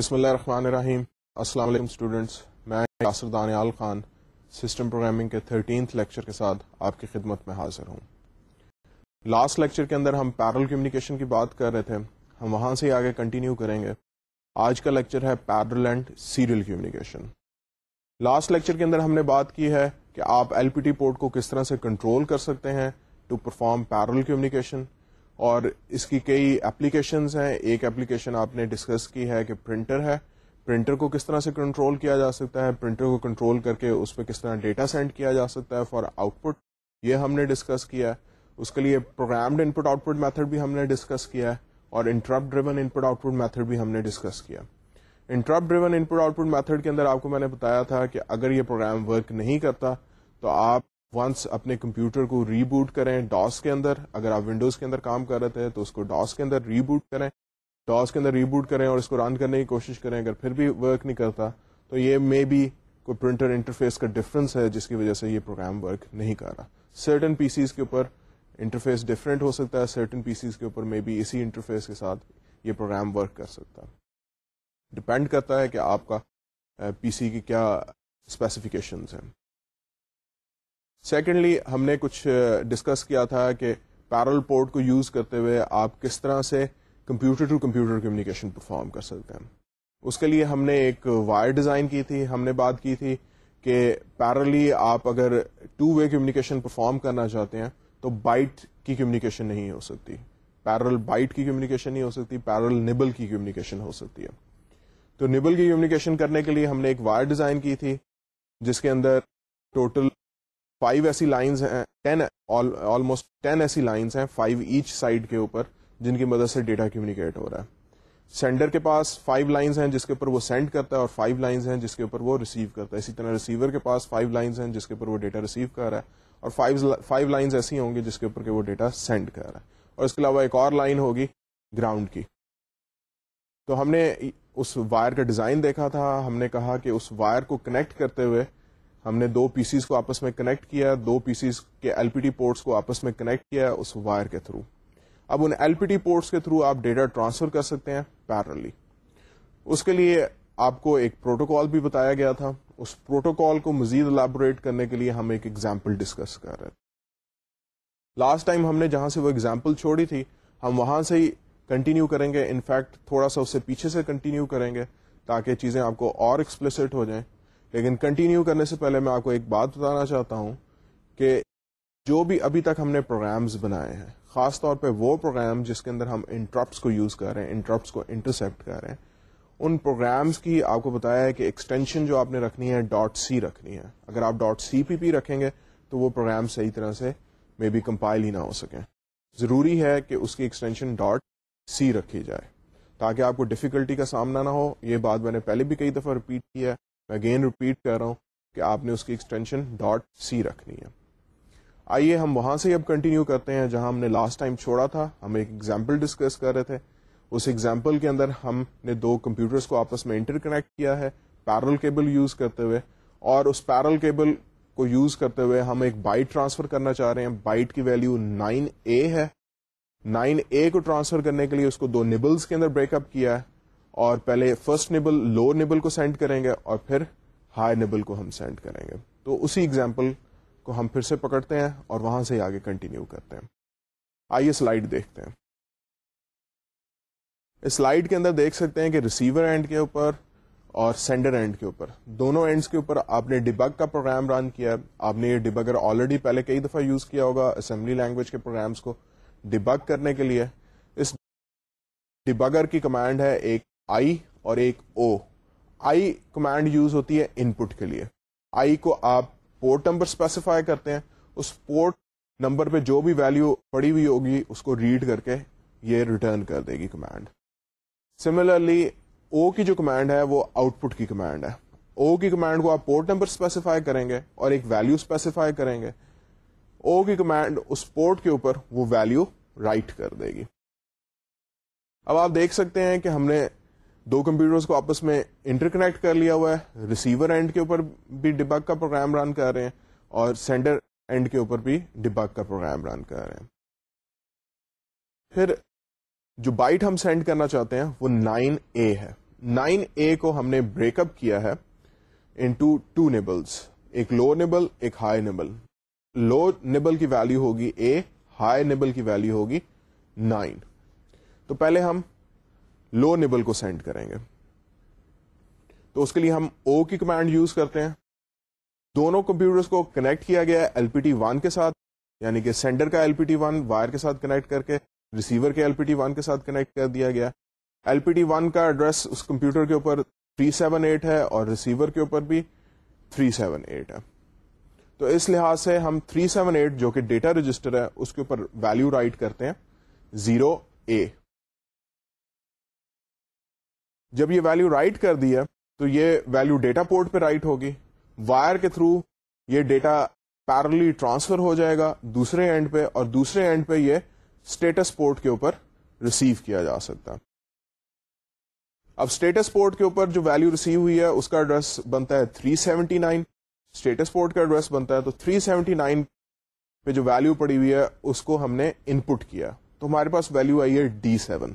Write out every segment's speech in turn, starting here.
بسم اللہ الرحمن الرحیم۔ السلام علیکم اسٹوڈینٹس میں یاسر دانیال خان سسٹم پروگرامنگ کے تھرٹینتھ لیکچر کے ساتھ آپ کی خدمت میں حاضر ہوں۔ لاسٹ لیکچر کے اندر ہم پیرل کمیونیکیشن کی بات کر رہے تھے۔ ہم وہاں سے آگے کنٹینیو کریں گے۔ آج کا لیکچر ہے parallel and serial communication last lecture کے اندر ہم نے بات کی ہے کہ آپ ایل پی ٹی پورٹ کو کس طرح سے کنٹرول کر سکتے ہیں ٹو پرفارم پیرل کمیونیکیشن اور اس کی کئی اپلیکیشنز ہیں۔ ایک اپلیکیشن آپ نے ڈسکس کی ہے کہ پرنٹر ہے۔ پرنٹر کو کس طرح سے کنٹرول کیا جا سکتا ہے؟ پرنٹر کو کنٹرول کر کے اس پہ کس طرح ڈیٹا سینڈ کیا جا سکتا ہے فار آؤٹ پٹ یہ ہم نے ڈسکس کیا ہے۔ اس کے لیے programmed input output method بھی ہم نے ڈسکس کیا ہے اور interrupt driven input output method بھی ہم نے ڈسکس کیا interrupt driven input output method کے اندر آپ کو میں نے بتایا تھا کہ اگر یہ پروگرام ورک نہیں کرتا تو آپ ونس اپنے کمپیوٹر کو ریبوٹ کریں ڈاس کے اندر، اگر آپ ونڈوز کے اندر کام کر رہے تھے تو اس کو ڈاس کے اندر ریبوٹ کریں۔ ڈاس کے اندر ریبوٹ کریں اور اس کو رن کرنے کی کوشش کریں، اگر پھر بھی ورک نہیں کرتا، تو یہ مے بی کوئی پرنٹر انٹرفیس کا ڈفرنس ہے، جس کی وجہ سے یہ پروگرام ورک نہیں کر رہا۔ سرٹن پی سیز کے اوپر انٹرفیس ڈفرینٹ ہو سکتا ہے سرٹن پی سیز کے اوپر مے بی اسی انٹرفیس کے ساتھ یہ پروگرام ورک کر سکتا۔ ہے ڈپینڈ کرتا ہے کہ آپ کا eh, پی سی کی کیا اسپیسیفکیشنز ہیں۔ سیکنڈلی ہم نے کچھ ڈسکس کیا تھا کہ پیرل پورٹ کو یوز کرتے ہوئے آپ کس طرح سے computer to computer communication perform کر سکتے ہیں۔ اس کے لیے ہم نے ایک وائر ڈیزائن کی تھی، ہم نے بات کی تھی کہ پیرلی آپ اگر ٹو وے کمیونیکیشن پرفارم کرنا چاہتے ہیں تو بائٹ کی کمیونیکیشن نہیں ہو سکتی۔ پیرل بائٹ کی کمیونیکیشن نہیں ہو سکتی پیرل نبل کی کمیونیکیشن ہو سکتی ہے۔ تو نبل کی کمیونیکیشن کرنے کے لیے ہم نے ایک وائر ڈیزائن کی تھی، جس کے اندر ٹوٹل فائیو ایسی لائنز ہیں ٹین آلموسٹ ٹین ایسی لائنس ہیں فائیو ایچ سائڈ کے اوپر، جن کی مدد سے ڈیٹا کمیونیکیٹ ہو رہا ہے۔ سینڈر کے پاس فائیو لائنس ہیں، جس کے اوپر وہ سینڈ کرتا ہے، اور فائیو لائنس ہیں، جس کے اوپر وہ ریسیو کرتا ہے۔ اسی طرح ریسیور کے پاس فائیو لائنس ہیں، جس کے اوپر وہ ڈیٹا ریسیو کر رہا ہے۔ اور فائیو لائنس ایسی ہوں گی، جس کے اوپر وہ ڈیٹا سینڈ کر رہا ہے۔ اور اس کے علاوہ ایک اور لائن ہوگی گراؤنڈ کی۔ تو ہم نے اس وائر کا ڈیزائن دیکھا تھا، ہم نے کہا کہ اس وائر کو کنیکٹ کرتے ہوئے ہم نے دو پی سیز کو آپس میں کنیکٹ کیا، دو پی سیز کے ایل پی ٹی پورٹس کو آپس میں کنیکٹ کیا اس وائر کے تھرو اب ان ایل پی ٹی پورٹس کے تھرو آپ ڈیٹا ٹرانسفر کر سکتے ہیں پیرلی اس کے لیے آپ کو ایک پروٹوکال بھی بتایا گیا تھا۔ اس پروٹوکال کو مزید الیبوریٹ کرنے کے لیے ہم ایک ایگزامپل ڈسکس کر رہے تھے۔ لاسٹ ٹائم ہم نے جہاں سے وہ ایگزامپل چھوڑی تھی، ہم وہاں سے ہی کنٹینیو کریں گے۔ انفیکٹ تھوڑا سا اس سے پیچھے سے کنٹینیو کریں گے تاکہ چیزیں آپ کو اور ایکسپلسٹ ہو جائیں۔ لیکن کنٹینیو کرنے سے پہلے میں آپ کو ایک بات بتانا چاہتا ہوں کہ جو بھی ابھی تک ہم نے پروگرامز بنائے ہیں، خاص طور پہ وہ پروگرام جس کے اندر ہم انٹرپٹس کو یوز کر رہے ہیں انٹرپٹس کو انٹرسپٹ کر رہے ہیں، ان پروگرامز کی آپ کو بتایا ہے کہ ایکسٹینشن جو آپ نے رکھنی ہے ڈاٹ سی رکھنی ہے۔ اگر آپ ڈاٹ سی پی پی رکھیں گے تو وہ پروگرام صحیح طرح سے مے بی کمپائل ہی نہ ہو سکیں۔ ضروری ہے کہ اس کی ایکسٹینشن ڈاٹ سی رکھی جائے تاکہ آپ کو ڈفیکلٹی کا سامنا نہ ہو۔ یہ بات میں نے پہلے بھی کئی دفعہ رپیٹ کی ہے۔ میں اگین ریپیٹ کر رہا ہوں کہ آپ نے اس کی ایکسٹینشن ڈاٹ سی رکھنی ہے۔ آئیے ہم وہاں سے اب کنٹینیو کرتے ہیں جہاں ہم نے لاسٹ ٹائم چھوڑا تھا۔ ہم ایک ایگزامپل ڈسکس کر رہے تھے۔ اس ایگزامپل کے اندر ہم نے دو کمپیوٹرز کو آپس میں انٹر کنیکٹ کیا ہے پیرل کیبل یوز کرتے ہوئے۔ اور اس پیرل کیبل کو یوز کرتے ہوئے ہم ایک بائٹ ٹرانسفر کرنا چاہ رہے ہیں۔ بائٹ کی ویلو نائن اے ہے۔ نائن اے کو ٹرانسفر کرنے کے لیے اس کو دو نیبلز کے اندر بریک اپ کیا ہے۔ اور پہلے فرسٹ نیبل لو نیبل کو سینڈ کریں گے اور پھر ہائی نیبل کو ہم سینڈ کریں گے۔ تو اسی ایگزامپل کو ہم پھر سے پکڑتے ہیں اور وہاں سے آگے کنٹینیو کرتے ہیں۔ آئیے سلائڈ دیکھتے ہیں۔ اس سلائڈ کے اندر دیکھ سکتے ہیں کہ ریسیور اینڈ کے اوپر اور سینڈر اینڈ کے اوپر۔ دونوں اینڈس کے اوپر آپ نے ڈبگ کا پروگرام رن کیا۔ آپ نے یہ ڈبگر آلریڈی پہلے کئی دفعہ یوز کیا ہوگا اسمبلی لینگویج کے پروگرامس کو۔ ڈبگ کرنے کے لیے۔ اس ڈبگر کی کمانڈ ہے ایک آئی اور ایک او۔ آئی کمانڈ یوز ہوتی ہے ان پٹ کے لیے۔ آئی کو آپ پورٹ نمبر اسپیسیفائی کرتے ہیں۔ اس پورٹ نمبر پہ جو بھی ویلو پڑی ہوئی ہوگی، اس کو ریڈ کر کے یہ ریٹرن کر دے گی کمانڈ سملرلی او کی جو کمانڈ ہے، وہ آؤٹ پٹ کی کمانڈ ہے۔ او کی کمانڈ کو آپ پورٹ نمبر اسپیسیفائی کریں گے اور ایک ویلو اسپیسیفائی کریں گے۔ او کی کمانڈ اس پورٹ کے اوپر وہ ویلو رائٹ کر دے گی۔ اب آپ دیکھ سکتے ہیں کہ ہم نے دو کمپیوٹرز کو آپس میں انٹر کنیکٹ کر لیا ہوا ہے ریسیور اینڈ کے اوپر بھی ڈبگ کا پروگرام رن کر رہے ہیں اور سینڈر اینڈ کے اوپر بھی ڈبگ کا پروگرام رن کر رہے ہیں۔ پھر جو بائٹ ہم سینڈ کرنا چاہتے ہیں، وہ نائن اے ہے۔ نائن اے کو ہم نے بریک اپ کیا ہے انٹو ٹو نیبلس ایک لو نیبل ایک ہائی نیبل لو نیبل کی ویلو ہوگی اے ہائی نیبل کی ویلو ہوگی نائن تو پہلے ہم لو نیبل کو سینڈ کریں گے۔ تو اس کے لیے ہم او کی کمانڈ یوز کرتے ہیں۔ دونوں کمپیوٹرز کو کنیکٹ کیا گیا ایل پی ٹی ون کے ساتھ یعنی کہ سینڈر کا L P T one wire کے ساتھ کنیکٹ کر کے ریسیور کے ایل پی ٹی ون کے ساتھ کنیکٹ کر دیا گیا۔ ایل پی ٹی ون کا ایڈریس اس کمپیوٹر کے اوپر 378 ہے اور ریسیور کے اوپر بھی 378 ہے۔ تو اس لحاظ سے ہم 378 جو کہ ڈیٹا رجسٹر ہے، اس کے اوپر ویلو رائٹ کرتے ہیں۔ زیرو اے جب یہ ویلو رائٹ کر دیا تو یہ ویلو ڈیٹا پورٹ پہ رائٹ ہوگی۔ وائر کے تھرو یہ ڈیٹا پیرلی ٹرانسفر ہو جائے گا دوسرے اینڈ پہ، اور دوسرے اینڈ پہ یہ اسٹیٹس پورٹ کے اوپر ریسیو کیا جا سکتا۔ اب اسٹیٹس پورٹ کے اوپر جو ویلو ریسیو ہوئی ہے، اس کا ایڈریس بنتا ہے 379 اسٹیٹس پورٹ کا ایڈریس بنتا ہے، تو 379 پہ جو ویلو پڑی ہوئی ہے، اس کو ہم نے ان پٹ کیا۔ تو ہمارے پاس ویلو آئی ہے ڈی سیون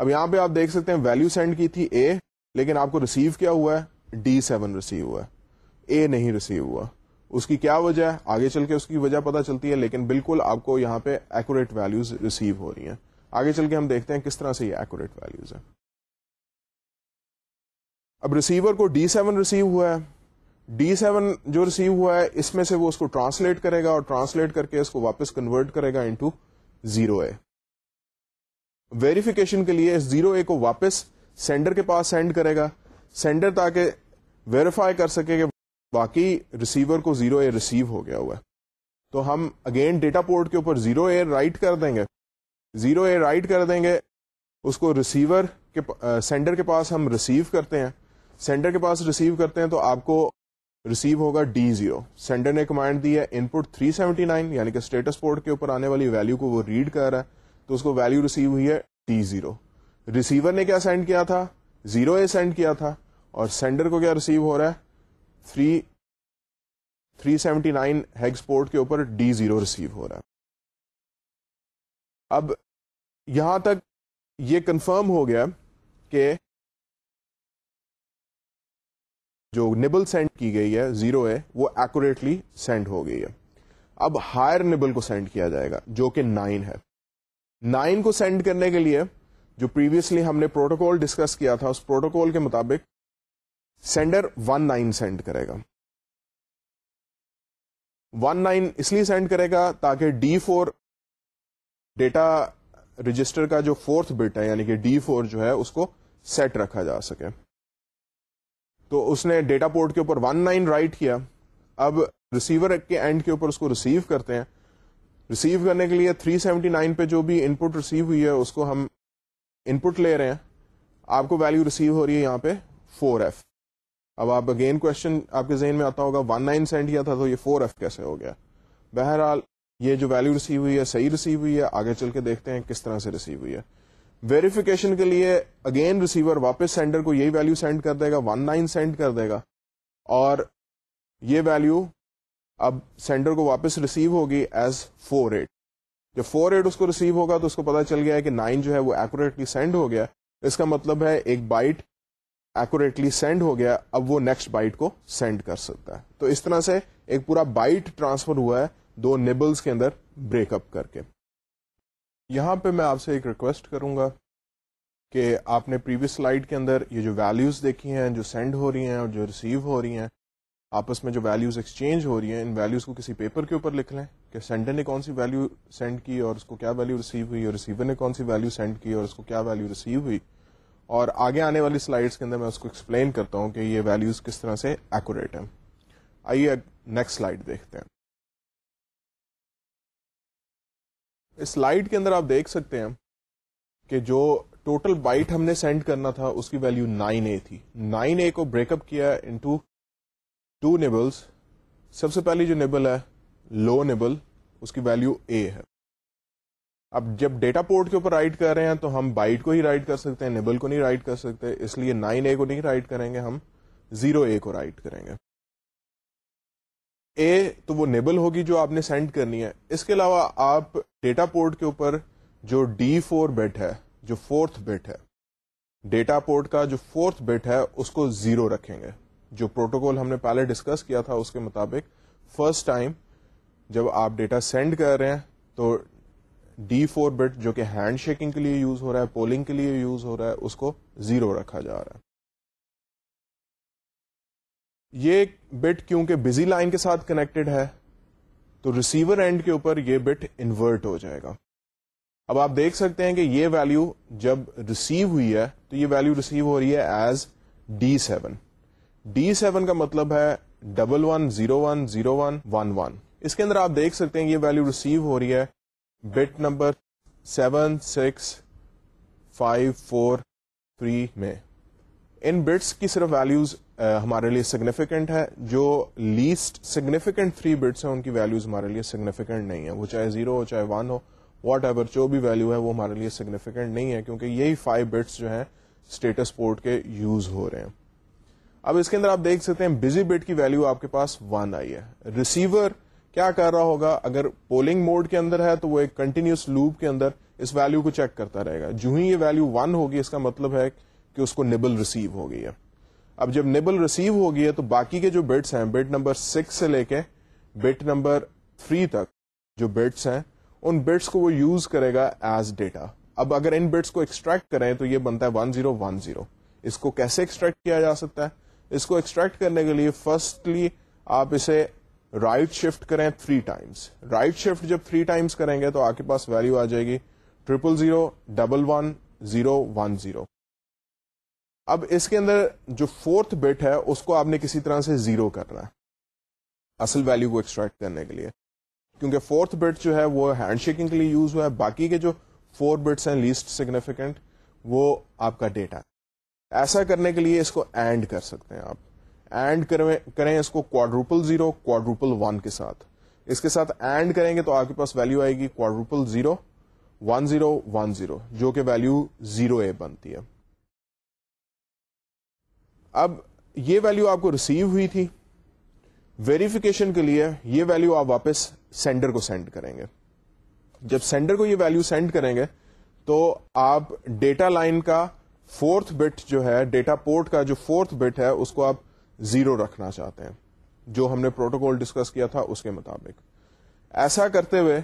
اب یہاں پہ آپ دیکھ سکتے ہیں ویلو سینڈ کی تھی اے لیکن آپ کو ریسیو کیا ہوا ہے؟ ڈی سیون ریسیو ہوا ہے۔ اے نہیں ریسیو ہوا۔ اس کی کیا وجہ ہے؟ آگے چل کے اس کی وجہ پتا چلتی ہے، لیکن بالکل آپ کو یہاں پہ ایکوریٹ ویلوز ریسیو ہو رہی ہیں۔ آگے چل کے ہم دیکھتے ہیں کس طرح سے یہ ایکوریٹ ویلوز ہے اب ریسیور کو ڈی سیون ریسیو ہوا ہے۔ ڈی سیون جو ریسیو ہوا ہے، اس میں سے وہ اس کو ٹرانسلیٹ کرے گا اور ٹرانسلیٹ کر کے اس کو واپس کنورٹ کرے گا انٹو زیرو اے ویریفیکیشن کے لیے زیرو اے کو واپس سینڈر کے پاس سینڈ کرے گا۔ سینڈر تاکہ ویریفائی کر سکے کہ باقی ریسیور کو زیرو اے ریسیو ہو گیا ہوا ہے۔ تو ہم اگین ڈیٹا پورٹ کے اوپر زیرو اے رائٹ کر دیں گے۔ زیرو اے رائٹ کر دیں گے۔ اس کو ریسیور کے سینڈر کے پاس ہم ریسیو کرتے ہیں۔ سینڈر کے پاس ریسیو کرتے ہیں تو آپ کو ریسیو ہوگا ڈی زیرو سینڈر نے کمانڈ دی ہے ان پٹ 379 یعنی کہ اسٹیٹس پورٹ کے اوپر آنے والی ویلو کو وہ ریڈ کر رہا ہے۔ تو اس کو ویلو ریسیو ہوئی ہے ٹی زیرو ریسیور نے کیا سینڈ کیا تھا؟ زیرو اے سینڈ کیا تھا. اور سینڈر کو کیا ریسیو ہو رہا ہے؟ Three three seventy nine hex port کے اوپر ڈی زیرو ریسیو ہو رہا ہے۔ اب یہاں تک یہ کنفرم ہو گیا کہ جو نبل سینڈ کی گئی ہے زیرو ہے وہ ایکوریٹلی سینڈ ہو گئی ہے۔ اب ہائر نبل کو سینڈ کیا جائے گا، جو کہ نائن ہے۔ نائن کو سینڈ کرنے کے لیے جو پریویسلی ہم نے پروٹوکول ڈسکس کیا تھا، اس پروٹوکول کے مطابق سینڈر ون نائن سینڈ کرے گا۔ ون نائن اس لیے سینڈ کرے گا تاکہ ڈی فور ڈیٹا رجسٹر کا جو فورتھ بٹ ہے یعنی کہ ڈی فور جو ہے، اس کو سیٹ رکھا جا سکے۔ تو اس نے ڈیٹا پورٹ کے اوپر ون نائن رائٹ کیا۔ اب ریسیور کے اینڈ کے اوپر اس کو ریسیو کرتے ہیں۔ ریسیو کرنے کے لیے 379 پہ جو بھی ان پٹ ریسیو ہوئی ہے، اس کو ہم ان پٹ لے رہے ہیں۔ آپ کو ویلو ریسیو ہو رہی ہے یہاں پہ 4 ایف اب آپ اگین کوشچن آپ کے ذہن میں آتا ہوگا ون نائن سینڈ کیا تھا تو یہ فور ایف کیسے ہو گیا؟ بہرحال یہ جو ویلو ریسیو ہوئی ہے، صحیح ریسیو ہوئی ہے۔ آگے چل کے دیکھتے ہیں کس طرح سے ریسیو ہوئی ہے۔ ویریفیکیشن کے لیے اگین ریسیور واپس سینڈر کو یہی ویلو سینڈ کر دے گا ون نائن سینڈ کر دے گا۔ اور یہ ویلو اب سینڈر کو واپس ریسیو ہوگی ایز فور ایٹ جب فور ایٹ اس کو ریسیو ہوگا تو اس کو پتا چل گیا ہے کہ نائن جو ہے وہ ایکوریٹلی سینڈ ہو گیا. اس کا مطلب ہے ایک بائٹ ایکوریٹلی سینڈ ہو گیا. اب وہ نیکسٹ بائٹ کو سینڈ کر سکتا ہے. تو اس طرح سے ایک پورا بائٹ ٹرانسفر ہوا ہے دو نیبلز کے اندر بریک اپ کر کے. یہاں پہ میں آپ سے ایک ریکویسٹ کروں گا کہ آپ نے پریویس سلائیڈ کے اندر یہ جو ویلیوز دیکھی ہیں، جو سینڈ ہو رہی ہیں اور جو ریسیو ہو رہی ہیں آپس میں جو ویلیوز ایکسچینج ہو رہی ہیں، ان ویلیوز کو کسی پیپر کے اوپر لکھ لیں کہ سینڈر نے کون سی ویلیو سینڈ کی اور اس کو کیا ویلیو ریسیو ہوئی اور ریسیور نے کون سی ویلیو سینڈ کی اور اس کو کیا ویلیو ریسیو ہوئی۔ اور آگے آنے والی سلائڈس کے اندر میں اس کو ایکسپلین کرتا ہوں کہ یہ ویلوز کس طرح سے ایکوریٹ ہیں۔ آئیے نیکسٹ سلائڈ دیکھتے ہیں۔ اس سلائڈ کے اندر آپ دیکھ سکتے ہیں کہ جو ٹوٹل بائٹ ہم نے سینڈ کرنا تھا، اس کی ویلو نائن اے تھی۔ نائن اے کو بریک اپ کیا انٹو ٹو نیبلس سب سے پہلی جو نیبل ہے، لو نیبل اس کی ویلو اے ہے۔ اب جب ڈیٹا پورٹ کے اوپر رائٹ کر رہے ہیں، تو ہم بائٹ کو ہی رائٹ کر سکتے ہیں نیبل کو نہیں رائٹ کر سکتے، اس لیے نائن اے کو نہیں رائٹ کریں گے، ہم زیرو اے کو رائٹ کریں گے۔ اے تو وہ نیبل ہوگی جو آپ نے سینڈ کرنی ہے۔ اس کے علاوہ آپ ڈیٹا پورٹ کے اوپر جو ڈی فور بیٹ ہے، جو فورتھ بیٹ ہے ڈیٹا پورٹ کا جو فورتھ بٹ ہے، اس کو زیرو رکھیں گے۔ جو پروٹوکول ہم نے پہلے ڈسکس کیا تھا اس کے مطابق فرسٹ ٹائم جب آپ ڈیٹا سینڈ کر رہے ہیں تو ڈی فور بٹ جو کہ ہینڈ شیکنگ کے لیے یوز ہو رہا ہے پولنگ کے لیے یوز ہو رہا ہے، اس کو زیرو رکھا جا رہا ہے۔ یہ بٹ کیونکہ بزی لائن کے ساتھ کنیکٹڈ ہے، تو ریسیور اینڈ کے اوپر یہ بٹ انورٹ ہو جائے گا۔ اب آپ دیکھ سکتے ہیں کہ یہ ویلو جب ریسیو ہوئی ہے، تو یہ ویلو ریسیو ہو رہی ہے as D seven D seven کا مطلب ہے double one zero one zero one one one. اس کے اندر آپ دیکھ سکتے ہیں یہ ویلو ریسیو ہو رہی ہے۔ Bit number seven six five four three میں۔ ان بٹس کی صرف ویلوز ہمارے لیے سگنیفیکینٹ ہے۔ جو لیسٹ سگنیفیکینٹ تھری بٹس ہیں، ان کی ویلوز ہمارے لیے سگنیفیکینٹ نہیں ہے وہ چاہے زیرو ہو، چاہے ون ہو واٹ ایور جو بھی ویلو ہے، وہ ہمارے لیے سگنیفیکینٹ نہیں ہے۔ کیونکہ یہی فائیو بٹس جو ہیں اسٹیٹس پورٹ کے یوز ہو رہے ہیں۔ اب اس کے اندر آپ دیکھ سکتے ہیں بزی بٹ کی ویلو آپ کے پاس ون آئی ہے۔ ریسیور کیا کر رہا ہوگا؟ اگر پولنگ موڈ کے اندر ہے تو وہ ایک کنٹینیوس لوپ کے اندر اس ویلو کو چیک کرتا رہے گا۔ جو ہی یہ ویلو ون ہوگی، اس کا مطلب ہے کہ اس کو نبل ریسیو ہو گئی ہے۔ اب جب نبل ریسیو ہو گئی ہے تو باقی کے جو بٹس ہیں بٹ نمبر سکس سے لے کے بٹ نمبر تھری تک جو بٹس ہیں، ان بٹس کو وہ یوز کرے گا ایز ڈیٹا اب اگر ان بٹس کو ایکسٹریکٹ کریں تو یہ بنتا ہے ون زیرو ون زیرو اس کو کیسے ایکسٹریکٹ کیا جا سکتا ہے؟ اس کو ایکسٹریکٹ کرنے کے لیے فرسٹلی آپ اسے رائٹ شفٹ کریں تھری ٹائمس رائٹ شفٹ جب تھری ٹائمس کریں گے تو آپ کے پاس ویلو آ جائے گی triple zero double one zero one zero اب اس کے اندر جو فورتھ بٹ ہے اس کو آپ نے کسی طرح سے زیرو کرنا ہے اصل ویلو کو ایکسٹریکٹ کرنے کے لیے. کیونکہ فورتھ بٹ جو ہے وہ ہینڈ شیکنگ کے لیے یوز ہوا ہے، باقی کے جو فور بٹس ہیں لیسٹ سگنیفیکینٹ وہ آپ کا ڈیٹا ہے۔ ایسا کرنے کے لیے اس کو اینڈ کر سکتے ہیں آپ۔ اینڈ کریں اس کو کوڈروپل زیرو کوڈروپل ون کے ساتھ۔ اس کے ساتھ اینڈ کریں گے تو آپ کے پاس ویلو آئے گی quadruple zero one zero one zero جو کہ ویلو زیرو اے بنتی ہے۔ اب یہ ویلو آپ کو ریسیو ہوئی تھی۔ ویریفیکیشن کے لیے یہ ویلو آپ واپس سینڈر کو سینڈ کریں گے۔ جب سینڈر کو یہ ویلو سینڈ کریں گے تو آپ ڈیٹا لائن کا فورتھ بٹ جو ہے، ڈیٹا پورٹ کا جو فورتھ بٹ ہے، اس کو آپ زیرو رکھنا چاہتے ہیں۔ جو ہم نے پروٹوکول ڈسکس کیا تھا، اس کے مطابق۔ ایسا کرتے ہوئے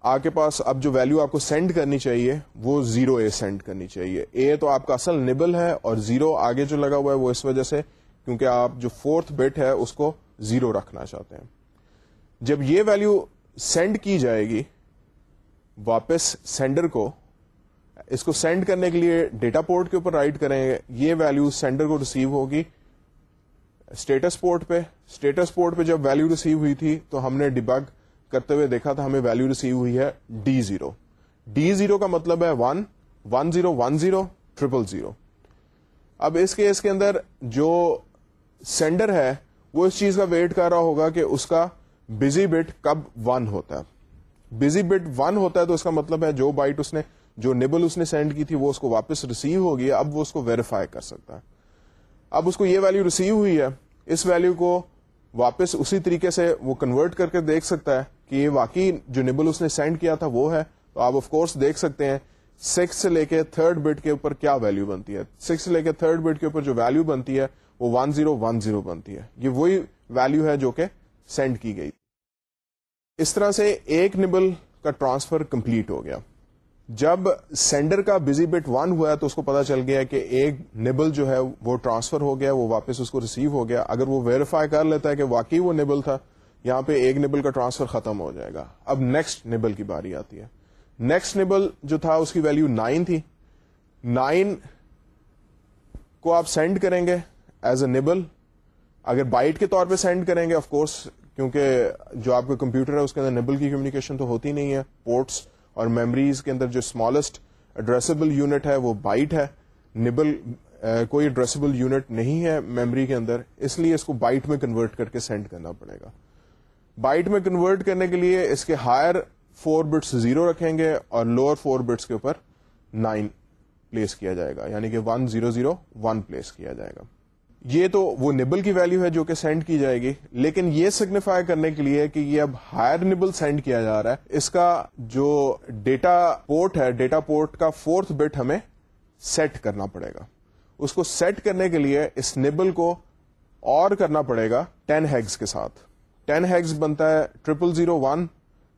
آپ کے پاس اب جو ویلو آپ کو سینڈ کرنی چاہیے، وہ زیرو اے سینڈ کرنی چاہیے۔ اے تو آپ کا اصل نبل ہے اور زیرو آگے جو لگا ہوا ہے، وہ اس وجہ سے، کیونکہ آپ جو فورتھ بٹ ہے، اس کو زیرو رکھنا چاہتے ہیں۔ جب یہ ویلو سینڈ کی جائے گی، واپس سینڈر کو اس کو سینڈ کرنے کے لیے ڈیٹا پورٹ کے اوپر رائٹ کریں گے یہ ویلو سینڈر کو ریسیو ہوگی۔ اسٹیٹس پورٹ پہ اسٹیٹس پورٹ پہ جب ویلو ریسیو ہوئی تھی تو ہم نے ڈبگ کرتے ہوئے دیکھا تھا، ہمیں ویلو ریسیو ہوئی ہے ڈی زیرو ڈی زیرو کا مطلب ہے one one zero one zero triple zero اب اس کیس کے اندر جو سینڈر ہے، وہ اس چیز کا ویٹ کر رہا ہوگا کہ اس کا بزی بٹ کب ون ہوتا ہے۔ بزی بٹ ون ہوتا ہے تو اس کا مطلب ہے جو بائٹ اس نے جو نیبل اس نے سینڈ کی تھی وہ اس کو واپس ریسیو ہو گیا اب وہ اس کو ویریفائی کر سکتا ہے۔ اب اس کو یہ ویلو ریسیو ہوئی ہے، اس ویلو کو واپس اسی طریقے سے وہ کنورٹ کر کے دیکھ سکتا ہے کہ یہ واقعی جو نیبل اس نے سینڈ کیا تھا وہ ہے۔ تو آپ آف کورس دیکھ سکتے ہیں سکس سے لے کے تھرڈ بٹ کے اوپر کیا ویلو بنتی ہے۔ سکس سے لے کے تھرڈ بٹ کے اوپر جو ویلو بنتی ہے، وہ ون زیرو ون زیرو بنتی ہے۔ یہ وہی ویلو ہے جو کہ سینڈ کی گئی۔ اس طرح سے ایک نبل کا ٹرانسفر کمپلیٹ ہو گیا۔ جب سینڈر کا بزی بٹ ون ہوا تو اس کو پتا چل گیا کہ ایک نبل جو ہے وہ ٹرانسفر ہو گیا، وہ واپس اس کو ریسیو ہو گیا۔ اگر وہ ویریفائی کر لیتا ہے کہ واقعی وہ نبل تھا، یہاں پہ ایک نبل کا ٹرانسفر ختم ہو جائے گا۔ اب نیکسٹ نبل کی باری آتی ہے۔ نیکسٹ نبل جو تھا، اس کی ویلو نائن تھی۔ نائن کو آپ سینڈ کریں گے ایز اے نبل۔ اگر بائٹ کے طور پہ سینڈ کریں گے آف کورس کیونکہ جو آپ کا کمپیوٹر ہے، اس کے اندر نبل کی کمیونیکیشن تو ہوتی نہیں ہے۔ پورٹس اور میموریز کے اندر جو اسمالسٹ ایڈریسبل یونٹ ہے وہ بائٹ ہے. نبل کوئی ایڈریسبل یونٹ نہیں ہے میموری کے اندر، اس لیے اس کو بائٹ میں کنورٹ کر کے سینڈ کرنا پڑے گا. بائٹ میں کنورٹ کرنے کے لیے اس کے ہائر فور بٹس زیرو رکھیں گے اور لوور فور بٹس کے اوپر نائن پلیس کیا جائے گا. یعنی کہ one zero zero one place کیا جائے گا. یہ تو وہ نبل کی ویلو ہے جو کہ سینڈ کی جائے گی، لیکن یہ سگنیفائی کرنے کے لیے کہ یہ اب ہائر نبل سینڈ کیا جا رہا ہے۔ اس کا جو ڈیٹا پورٹ ہے ڈیٹا پورٹ کا فورتھ بٹ ہمیں سیٹ کرنا پڑے گا۔ اس کو سیٹ کرنے کے لیے اس نبل کو اور کرنا پڑے گا ٹین ہیگز کے ساتھ۔ ٹین ہیگز بنتا ہے triple zero one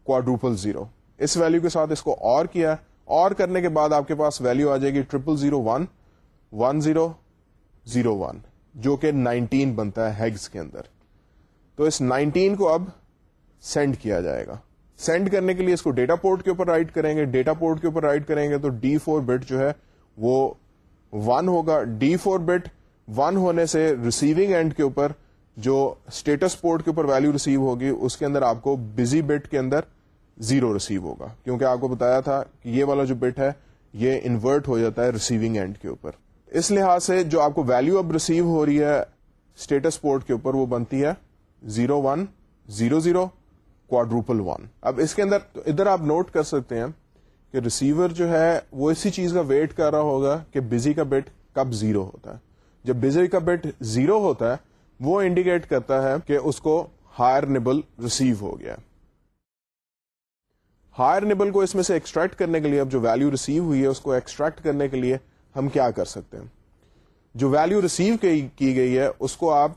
quadruple zero اس ویلو کے ساتھ اس کو اور کیا اور کرنے کے بعد آپ کے پاس ویلو آ جائے گی triple zero one one zero zero one جو کہ نائنٹین بنتا ہے ہیگز کے اندر۔ تو اس نائنٹین کو اب سینڈ کیا جائے گا۔ سینڈ کرنے کے لیے اس کو ڈیٹا پورٹ کے اوپر رائٹ کریں گے۔ ڈیٹا پورٹ کے اوپر رائٹ کریں گے تو ڈی فور بٹ جو ہے وہ ون ہوگا۔ ڈی فور بٹ ون ہونے سے ریسیونگ اینڈ کے اوپر جو اسٹیٹس پورٹ کے اوپر ویلو ریسیو ہوگی، اس کے اندر آپ کو بزی بٹ کے اندر زیرو ریسیو ہوگا۔ کیونکہ آپ کو بتایا تھا کہ یہ والا جو بٹ ہے، یہ انورٹ ہو جاتا ہے ریسیونگ اینڈ کے اوپر۔ اس لحاظ سے جو آپ کو ویلو اب ریسیو ہو رہی ہے اسٹیٹس پورٹ کے اوپر وہ بنتی ہے zero one zero zero quadruple one اب اس کے اندر ادھر آپ نوٹ کر سکتے ہیں کہ ریسیور جو ہے وہ اسی چیز کا ویٹ کر رہا ہوگا کہ بزی کا بٹ کب زیرو ہوتا ہے. جب بزی کا بٹ زیرو ہوتا ہے، وہ انڈیکیٹ کرتا ہے کہ اس کو ہائر نیبل ریسیو ہو گیا. ہائر نیبل کو اس میں سے ایکسٹریکٹ کرنے کے لیے اب جو ویلو ریسیو ہوئی ہے، اس کو ایکسٹریکٹ کرنے کے لیے ہم کیا کر سکتے ہیں؟ جو ویلو ریسیو کی گئی ہے، اس کو آپ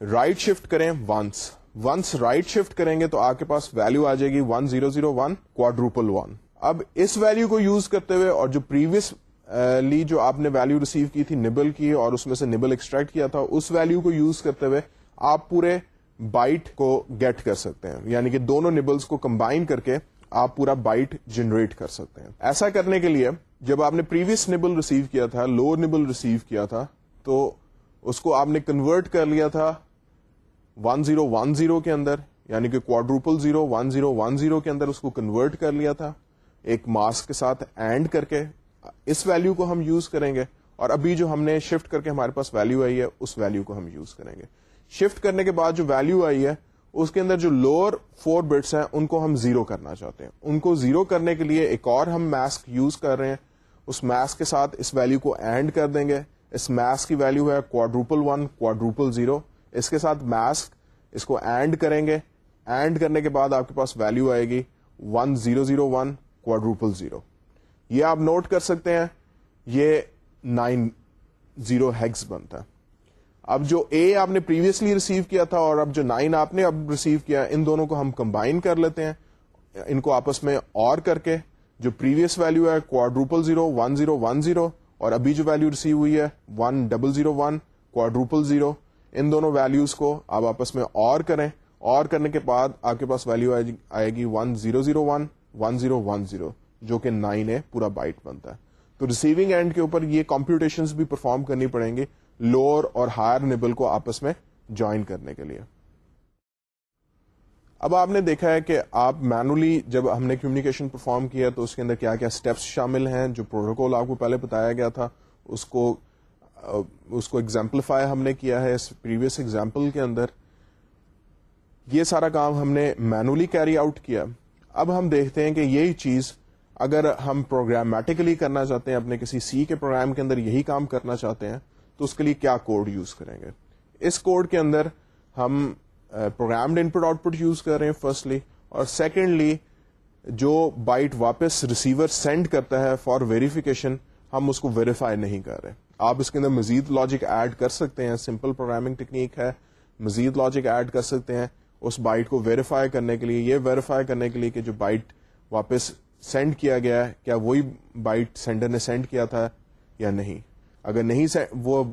رائٹ شفٹ کریں ونس ونس رائٹ شفٹ کریں گے تو آپ کے پاس ویلو آ جائے گی one zero zero one quadruple one اب اس ویلو کو یوز کرتے ہوئے اور جو پریویس uh, لی جو آپ نے ویلو ریسیو کی تھی نبل کی اور اس میں سے نبل ایکسٹریکٹ کیا تھا، اس ویلو کو یوز کرتے ہوئے آپ پورے بائٹ کو گیٹ کر سکتے ہیں۔ یعنی کہ دونوں نبلس کو کمبائن کر کے آپ پورا بائٹ جنریٹ کر سکتے ہیں۔ ایسا کرنے کے لیے جب آپ نے پریویس نبل ریسیو کیا تھا لوور نبل ریسیو کیا تھا، تو اس کو آپ نے کنورٹ کر لیا تھا ون زیرو ون زیرو کے اندر یعنی کہ quadruple zero one zero one zero کے اندر اس کو کنورٹ کر لیا تھا ایک ماسک کے ساتھ اینڈ کر کے۔ اس ویلو کو ہم یوز کریں گے اور ابھی جو ہم نے شفٹ کر کے ہمارے پاس ویلو آئی ہے، اس ویلو کو ہم یوز کریں گے۔ شفٹ کرنے کے بعد جو ویلو آئی ہے اس کے اندر جو لوور فور بٹس ہیں، ان کو ہم زیرو کرنا چاہتے ہیں۔ ان کو زیرو کرنے کے لیے ایک اور ہم میسک یوز کر رہے ہیں۔ اس میسک کے ساتھ اس ویلو کو اینڈ کر دیں گے۔ اس میسک کی ویلو ہے کوڈروپل ون کوڈروپل زیرو اس کے ساتھ میسک اس کو اینڈ کریں گے۔ اینڈ کرنے کے بعد آپ کے پاس ویلو آئے گی one zero zero one quadruple zero یہ آپ نوٹ کر سکتے ہیں۔ یہ نائن زیرو ہیگس بنتا ہے۔ اب جو اے آپ نے پریویسلی ریسیو کیا تھا اور اب جو نائن آپ نے اب ریسیو کیا، ان دونوں کو ہم کمبائن کر لیتے ہیں، ان کو آپس میں اور کر کے جو پریویس ویلو ہے quadruple zero one zero one zero اور ابھی جو ویلو ریسیو ہوئی ہے one double zero one quadruple zero ان دونوں ویلوز کو آپ آپس میں اور کریں اور کرنے کے بعد آپ کے پاس ویلو آئے گی one zero zero one one zero one zero جو کہ نائن ہے، پورا بائٹ بنتا ہے۔ تو ریسیونگ اینڈ کے اوپر یہ کمپیوٹیشن بھی پرفارم کرنی پڑیں گے۔ لوور اور ہائر نیبل کو آپس میں جوائن کرنے کے لیے۔ اب آپ نے دیکھا ہے کہ آپ مینولی جب ہم نے کمیونیکیشن پرفارم کیا تو اس کے اندر کیا کیا اسٹیپس شامل ہیں، جو پروٹوکول آپ کو پہلے بتایا گیا تھا، اس کو اس کو ایگزامپلیفائی ہم نے کیا ہے اس پریویس ایگزامپل کے اندر۔ یہ سارا کام ہم نے مینولی کیری آؤٹ کیا۔ اب ہم دیکھتے ہیں کہ یہی چیز اگر ہم پروگرامیٹیکلی کرنا چاہتے ہیں، اپنے کسی سی کے پروگرام کے اندر یہی کام کرنا چاہتے ہیں تو اس کے لیے کیا کوڈ یوز کریں گے؟ اس کوڈ کے اندر ہم programmed input output use کر رہے ہیں فرسٹلی اور سیکنڈلی جو بائٹ واپس ریسیور سینڈ کرتا ہے فار ویریفیکیشن ہم اس کو ویریفائی نہیں کر رہے۔ آپ اس کے اندر مزید لاجک ایڈ کر سکتے ہیں۔ سمپل پروگرامنگ ٹیکنیک ہے۔ مزید لاجک ایڈ کر سکتے ہیں اس بائٹ کو ویریفائی کرنے کے لیے۔ یہ ویریفائی کرنے کے لیے کہ جو بائٹ واپس سینڈ کیا گیا ہے، کیا وہی بائٹ سینڈر نے سینڈ کیا تھا یا نہیں۔ اگر نہیں وہ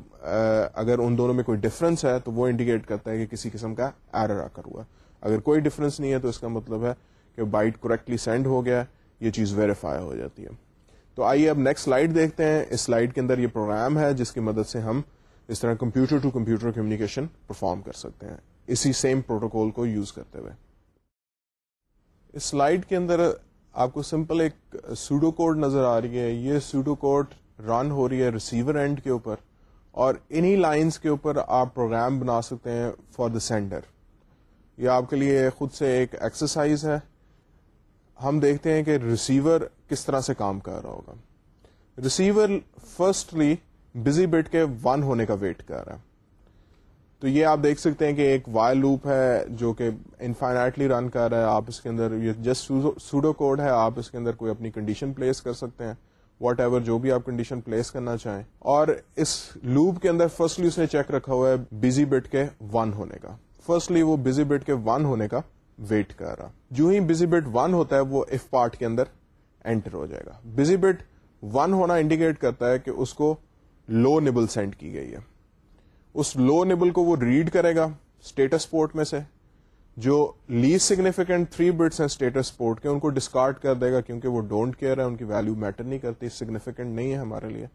اگر ان دونوں میں کوئی ڈفرنس ہے، تو وہ انڈیکیٹ کرتا ہے کہ کسی قسم کا ایرر آ کر ہوا۔ اگر کوئی ڈفرنس نہیں ہے، تو اس کا مطلب ہے کہ بائٹ کریکٹلی سینڈ ہو گیا، یہ چیز ویریفائی ہو جاتی ہے۔ تو آئیے اب نیکسٹ سلائڈ دیکھتے ہیں۔ اس سلائڈ کے اندر یہ پروگرام ہے، جس کی مدد سے ہم اس طرح computer to computer communication perform کر سکتے ہیں۔ اسی سیم پروٹوکول کو یوز کرتے ہوئے۔ اس سلائڈ کے اندر آپ کو سمپل ایک سوڈو کوڈ نظر آ رہی ہے۔ یہ سوڈو کوڈ رن ہو رہی ہے ریسیور اینڈ کے اوپر، اور انہی لائنس کے اوپر آپ پروگرام بنا سکتے ہیں فار دا سینڈر یہ آپ کے لیے خود سے ایک ایکسرسائز ہے۔ ہم دیکھتے ہیں کہ ریسیور کس طرح سے کام کر رہا ہوگا۔ ریسیور فرسٹلی بزی بٹ کے ون ہونے کا ویٹ کر رہا ہے۔ تو یہ آپ دیکھ سکتے ہیں کہ ایک وائل لوپ ہے جو کہ انفائنائٹلی رن کر رہا ہے۔ آپ اس کے اندر یہ جسٹ سوڈو کوڈ ہے، آپ اس کے اندر کوئی اپنی کنڈیشن پلیس کر سکتے ہیں۔ واٹ ایور جو بھی آپ کنڈیشن پلیس کرنا چاہیں اور اس لوپ کے اندر فرسٹلی اس نے چیک رکھا ہوا ہے بزی بٹ کے ون ہونے کا۔ فرسٹلی وہ بزی بٹ کے ون ہونے کا ویٹ کر رہا۔ جو ہی بزی بٹ ون ہوتا ہے وہ اف پارٹ کے اندر انٹر ہو جائے گا۔ بزی بٹ ون ہونا انڈیکیٹ کرتا ہے کہ اس کو لو نیبل سینڈ کی گئی ہے۔ اس لو نیبل کو وہ ریڈ کرے گا اسٹیٹس پورٹ میں سے۔ جو لیز سگنیفیکینٹ تھری بٹس ہیں اسٹیٹس پورٹ کے، ان کو ڈسکارڈ کر دے گا کیونکہ وہ ڈونٹ کیئر ہے، ان کی ویلو میٹر نہیں کرتی سگنیفیکینٹ نہیں ہے ہمارے لیے۔